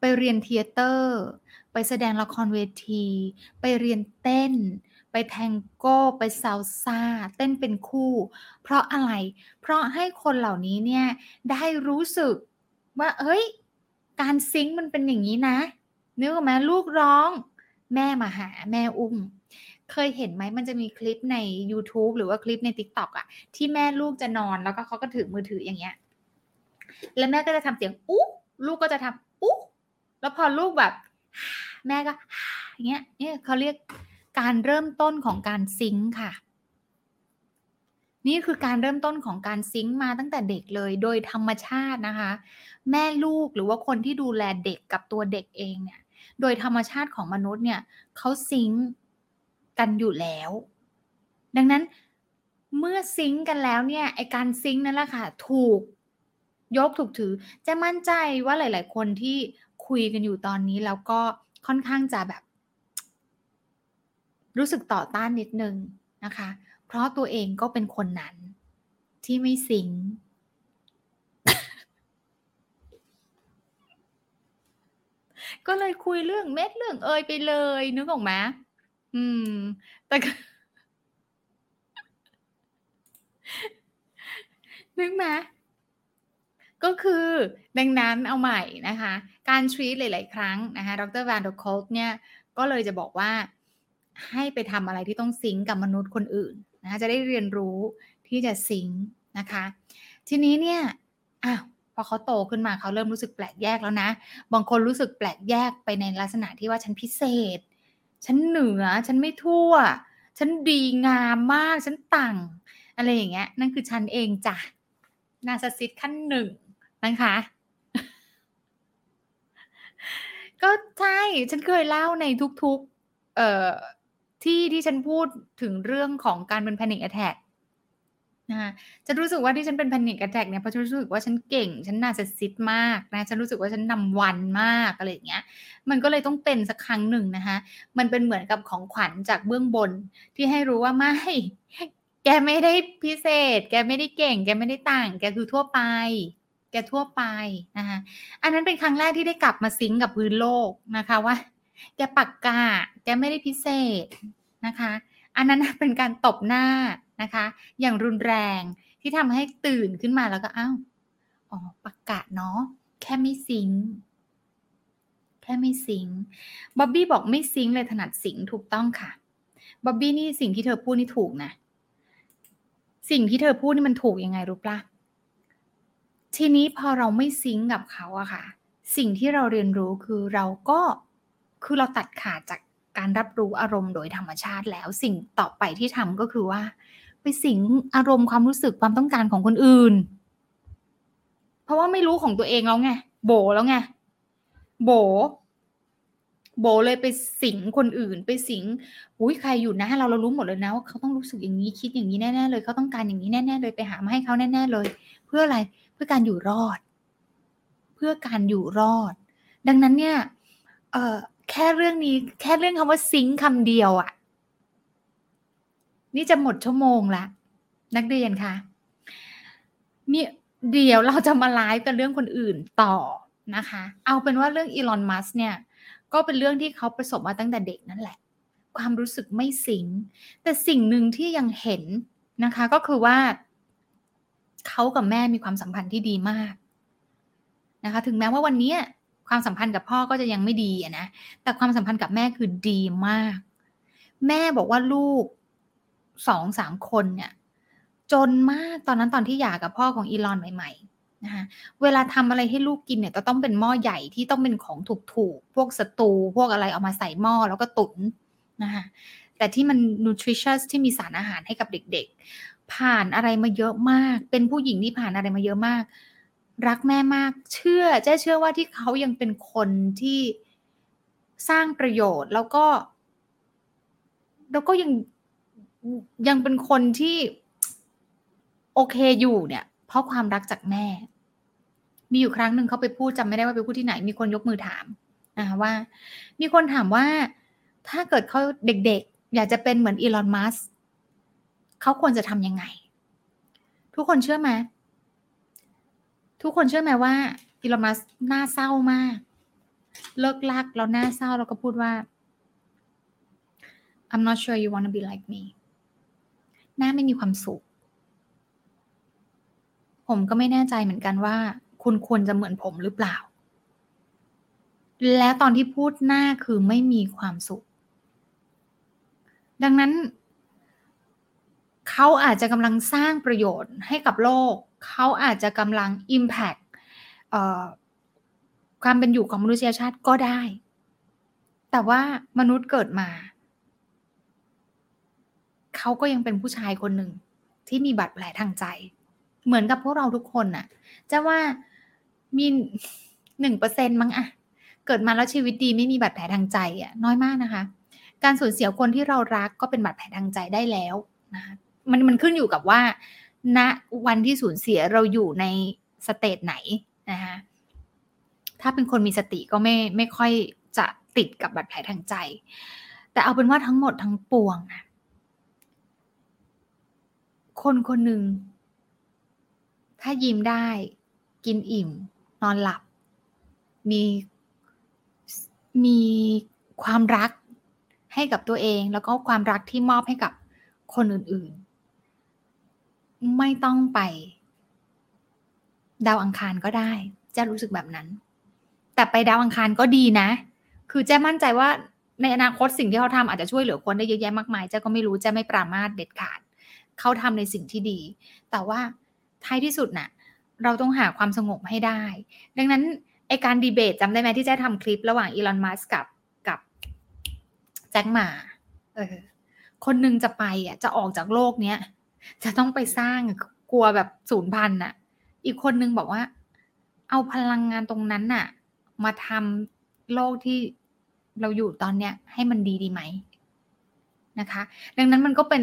ไปเรียน theater ไปแสดงละครเวที ไปเรียนเต้น ไปแทงโก้ ไปซาวซ่า เต้นเป็นคู่ เพราะอะไร เพราะให้คนเหล่านี้เนี่ย ได้รู้สึกว่าเฮ้ย การซิงค์มันเป็นอย่างนี้นะนึกออกไหมลูกร้อง แม่มาหาแม่อุ้ม เคยเห็นไหมมันจะมีคลิปใน YouTube หรือว่าคลิปใน TikTok อะที่แม่ลูกจะนอนแล้วก็เขาก็ถือมือถืออย่างเงี้ย แล้วแม่ก็จะทำเสียงอุ๊ลูกก็จะทำอุ๊แล้วพอลูกแบบ แม่ก็อย่างเงี้ยเนี่ยเขาเรียก การเริ่มต้นของการซิงค์ค่ะ นี่คือการเริ่มต้นของการซิงค์มาตั้งแต่เด็กเลยโดยธรรมชาตินะคะ แม่ลูกหรือว่าคนที่ดูแลเด็กกับตัวเด็กเองเนี่ย โดยธรรมชาติของมนุษย์เนี่ยเขาซิงค์กันอยู่แล้ว ดังนั้นเมื่อซิงค์กันแล้วเนี่ยไอการซิงค์นั่นแหละค่ะ ถูกยกถูกถือ จะมั่นใจว่าหลาย ๆ คนที่คุยกันอยู่ตอนนี้แล้วก็ค่อนข้างจะแบบ รู้สึกต่อต้านนิดนึงนะคะ เพราะตัวเองก็เป็นคนนั้น ที่ไม่สิงก็เลยคุยเรื่องเม็ดเรื่องเอยไปเลยนึกออกไหมอืม แต่นึกไหมก็คือดังนั้นเอาใหม่นะคะ การทรีตหลาย ๆ ครั้งนะคะ ดรแวนเดอร์โคลเนี่ย ก็เลยจะบอกว่า ให้ไปทำอะไรที่ต้องซิงกับมนุษย์คนอื่นนะจะได้เรียนรู้ที่จะซิงนะคะ ทีนี้เนี่ยอ้าวพอเขาโตขึ้นมาเขาเริ่มรู้สึกแปลกแยกแล้วนะ บางคนรู้สึกแปลกแยกไปในลักษณะที่ว่าฉันพิเศษ ฉันเหนือ ฉันไม่ทั่ว ฉันดีงามมาก ฉันต่าง อะไรอย่างเงี้ย นั่นคือฉันเองจ้ะ นาซิสขั้นหนึ่งนะคะ ก็ใช่ ฉันเคยเล่าในทุกๆ เอ่อ ที่ที่ฉันพูดถึงเรื่องของการเป็น panic attack นะคะฉันรู้สึกว่าที่ฉันเป็น panic attack เนี่ยเพราะฉันรู้สึกว่าฉันเก่ง ฉันน่าร์ซิสซิสต์มากนะฉันรู้สึกว่าฉันนำวันมากอะไรอย่างเงี้ย มันก็เลยต้องเป็นสักครั้งหนึ่งนะคะมันเป็นเหมือนกับของขวัญจากเบื้องบนที่ให้รู้ว่าไม่แกไม่ได้พิเศษ แกไม่ได้เก่ง แกไม่ได้ต่าง แกคือทั่วไป แกทั่วไปนะคะอันนั้นเป็นครั้งแรกที่ได้กลับมาซิงกับพื้นโลกนะคะว่า แกปักกาแกไม่ได้พิเศษนะคะ อันนั้นเป็นการตบหน้านะคะ อย่างรุนแรงที่ทำให้ตื่นขึ้นมาแล้วก็อ้าวอ๋อปักกาเนาะแค่ไม่ซิงแค่ไม่ซิงก์บอบบี้บอกไม่ซิงเลยถนัดสิงถูกต้องค่ะบ๊อบบี้นี่สิ่งที่เธอพูดนี่ถูกนะ สิ่งที่เธอพูดนี่มันถูกยังไงรู้เปล่า?ทีนี้พอเราไม่ซิงกับเขาอะค่ะ สิ่งที่เราเรียนรู้คือเราก็ คือเราตัดขาดจากการรับรู้อารมณ์โดยธรรมชาติแล้วสิ่งต่อไปที่ทำก็คือว่า ไปสิงอารมณ์ความรู้สึกความต้องการของคนอื่น เพราะว่าไม่รู้ของตัวเองแล้วไงโบแล้วไงโบ โบเลยไปสิงคนอื่น ไปสิงอุ๊ยใครอยู่หน้าเราเรารู้หมดเลยนะว่าเขาต้องรู้สึกอย่างงี้คิดอย่างงี้แน่ๆเลยเขาต้องการอย่างงี้แน่ๆเลยไปหามาให้เขาแน่ๆเลย เพื่ออะไรเพื่อการอยู่รอด เพื่อการอยู่รอด ดังนั้นเนี่ย เอ่อ แค่เรื่องนี้ แค่เรื่องคำว่าซิงก์คำเดียวอะนี่จะหมดชั่วโมงล้วนักเรียนคะเนี่เดี๋ยวเราจะมาไลฟ์กันเรื่องคนอื่นต่อนะคะ เอาเป็นว่าเรื่อง Elon Musk เนี่ย ก็เป็นเรื่องที่เขาประสบมาตั้งแต่เด็กนั่นแหละ ความรู้สึกไม่ซิงก์แต่สิ่งหนึ่งที่ยังเห็นนะคะ ก็คือว่า เขากับแม่มีความสัมพันธ์ที่ดีมากนะคะ ถึงแม้ว่าวันนี้ ความสัมพันธ์กับพ่อก็จะยังไม่ดีนะแต่ความสัมพันธ์กับแม่คือดีมาก แม่บอกว่าลูก2-3คนเนี่ยจนมากตอนนั้นตอนที่หย่ากับพ่อของ Elon ใหม่ๆนะคะเวลาทำอะไรให้ลูกกินเนี่ยจะต้องเป็นหม้อใหญ่ที่ต้องเป็นของถูกๆพวกสตูพวกอะไรเอามาใส่หม้อแล้วก็ตุ๋นนะคะแต่ที่มัน nutritious ที่มีสารอาหารให้กับเด็กๆ ผ่านอะไรมาเยอะมาก เป็นผู้หญิงที่ผ่านอะไรมาเยอะมาก รักแม่มาก เชื่อเจ๊เชื่อว่าที่เขายังเป็นคนที่สร้างประโยชน์แล้วก็ แล้วก็ยังยังเป็นคนที่โอเคอยู่เนี่ย เพราะความรักจากแม่ มีอยู่ครั้งหนึ่งเขาไปพูดจำไม่ได้ว่าไปพูดที่ไหน มีคนยกมือถามนะคะว่า มีคนถามว่าถ้าเกิดเขาเด็กๆ อยากจะเป็นเหมือน Elon Musk เขาควรจะทำยังไง ทุกคนเชื่อไหม ทุกคนเชื่อไหมว่า Elon Musk น่าเศร้ามาก เลิกลักแล้วน่าเศร้าแล้วก็พูดว่า I'm not sure you wanna be like me หน้าไม่มีความสุข ผมก็ไม่แน่ใจเหมือนกันว่า คุณควรจะเหมือนผมหรือเปล่า แล้วตอนที่พูดหน้าคือไม่มีความสุข ดังนั้น เขาอาจจะกำลังสร้างประโยชน์ให้กับโลก เขาอาจจะกำลังอิมแพกความเป็นอยู่ของมนุษยชาติก็ได้ แต่ว่ามนุษย์เกิดมา เขาก็ยังเป็นผู้ชายคนหนึ่งที่มีบาดแผลทางใจ เหมือนกับพวกเราทุกคนน่ะ จะว่ามี1%มั้งอะเกิดมาแล้วชีวิตดีไม่มีบาดแผลทางใจอะน้อยมากนะคะ การสูญเสียคนที่เรารักก็เป็นบาดแผลทางใจได้แล้วนะคะ มันมันขึ้นอยู่กับว่าณวันที่สูญเสียเราอยู่ในสเตจไหนนะคะถ้าเป็นคนมีสติก็ไม่ไม่ค่อยจะติดกับบาดแผลทางใจ แต่เอาเป็นว่าทั้งหมดทั้งปวงอะคนคนหนึ่ง ถ้ายิ้มได้ กินอิ่ม นอนหลับ มีมีความรักให้กับตัวเอง แล้วก็ความรักที่มอบให้กับคนอื่นๆ ไม่ต้องไป ดาวอังคารก็ได้จะรู้สึกแบบนั้น แต่ไปดาวอังคารก็ดีนะ คือแจ้มั่นใจว่าในอนาคตสิ่งที่เขาทำอาจจะช่วยเหลือคนได้เยอะแยะมากมายเจ้าก็ไม่รู้จะไม่ปรามาสเด็ดขาด เขาทำในสิ่งที่ดี แต่ว่าท้ายที่สุดนะ่ะ เราต้องหาความสงบให้ได้ ดังนั้นไอการดีเบตจำได้ไหมที่แจ้ทำคลิประหว่างอีลอนมัสกับกับแจ็คหมาเออคนหนึ่งจะไปอะจะออกจากโลกเนี้ย จะต้องไปสร้างกลัวแบบศูนย์พันอะ อีกคนนึงบอกว่า เอาพลังงานตรงนั้นน่ะ มาทำโลกที่เราอยู่ตอนเนี้ย ให้มันดีดีไหมนะคะ ดังนั้นมันก็เป็น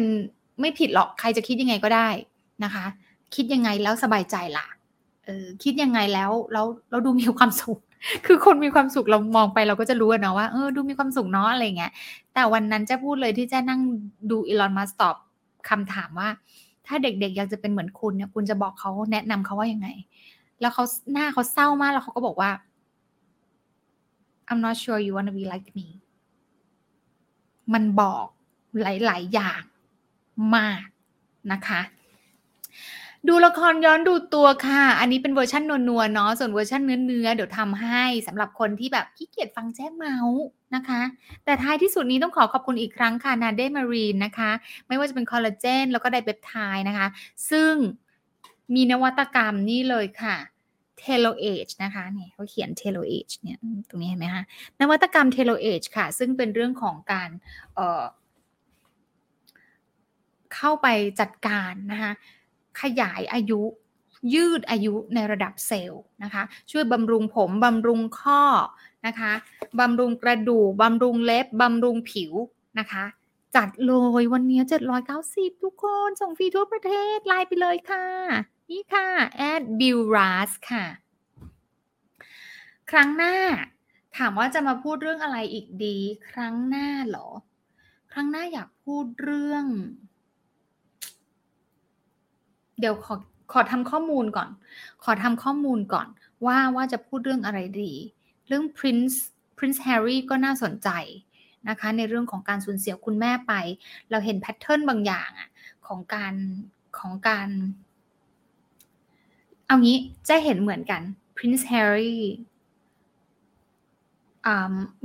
ไม่ผิดหรอกใครจะคิดยังไงก็ได้นะคะ คิดยังไงแล้วสบายใจล่ะเออคิดยังไงแล้วแล้วเราดูมีความสุข คือคนมีความสุขเรามองไปเราก็จะรู้นะว่าเออดูมีความสุขเนาะอะไรเงี้ยแต่วันนั้นจะพูดเลยที่จะนั่งดูอีลอนมัสตอบ คำถามว่า ถ้าเด็กๆ อยากจะเป็นเหมือนคุณเนี่ย คุณจะบอกเขาแนะนำเขาว่ายังไง แล้วเขาหน้าเขาเศร้ามากแล้วเขาก็บอกว่า I'm not sure you wanna be like me มันบอกหลาย ๆ อย่างมากนะคะ ดูละครย้อนดูตัวค่ะ อันนี้เป็นเวอร์ชันนัวๆเนาะส่วนเวอร์ชันเนื้อๆเดี๋ยวทำให้สำหรับคนที่แบบขี้เกียจฟังแจ้เมาส์ นะคะ แต่ท้ายที่สุดนี้ต้องขอขอบคุณอีกครั้งค่ะนาเดมารีนนะคะ ไม่ว่าจะเป็นคอลลาเจนแล้วก็ dipeptide นะคะ ซึ่งมีนวัตกรรมนี่เลยค่ะ t e l o Age นะคะเนี่ยเขาเขียน t e l o Age เนี่ยตรงนี้เห็นไหมคะนวัตกรรม t e l o Age ค่ะ ซึ่งเป็นเรื่องของการเเข้าไปจัดการนะคะขยายอายุยืดอายุในระดับเซลล์นะคะ ช่วยบำรุงผมบำรุงข้อ นะคะบำรุงกระดูกบำรุงเล็บบำรุงผิวนะคะ จัดเลยวันนี้ 790 ทุกคนส่งฟรีทั่วประเทศไลน์ไปเลยค่ะ นี่ค่ะ at b i l r a s ค่ะ ครั้งหน้า ถามว่าจะมาพูดเรื่องอะไรอีกดี ครั้งหน้าเหรอ ครั้งหน้าอยากพูดเรื่อง เดี๋ยวขอขอทำข้อมูลก่อน ขอทำข้อมูลก่อนว่าว่าจะพูดเรื่องอะไรดี เรื่อง Prince Prince Harry ก็น่าสนใจนะคะในเรื่องของการสูญเสียคุณแม่ไป เราเห็น pattern บางอย่างอะของการของการ เอางี้จะเห็นเหมือนกัน Prince Harry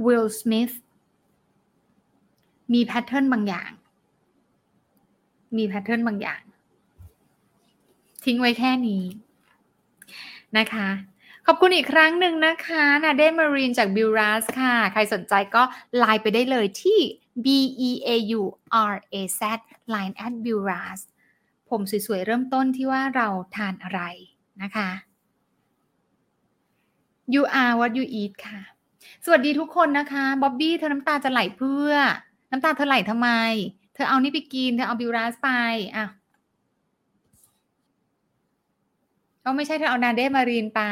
วิลสมิธมี pattern บางอย่าง มี pattern บางอย่าง ทิ้งไว้แค่นี้นะคะ ขอบคุณอีกครั้งหนึ่งนะคะนาเดมารีนจากบิวรัสค่ะ ใครสนใจก็ไลน์ไปได้เลยที่ b e a u r a z line at b i l r a s ผมสวยๆ เริ่มต้นที่ว่าเราทานอะไรนะคะ you are what you eat ค่ะ สวัสดีทุกคนนะคะบ๊อบบี้เธอน้ำตาจะไหลเพื่อ น้ำตาเธอไหลทำไม เธอเอานี่ไปกิน เธอเอาบิวรัสไปอะก็ไม่ใช่เธอเอานาเดมารีนไป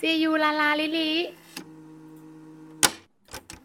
ซียูลาลาลิลิ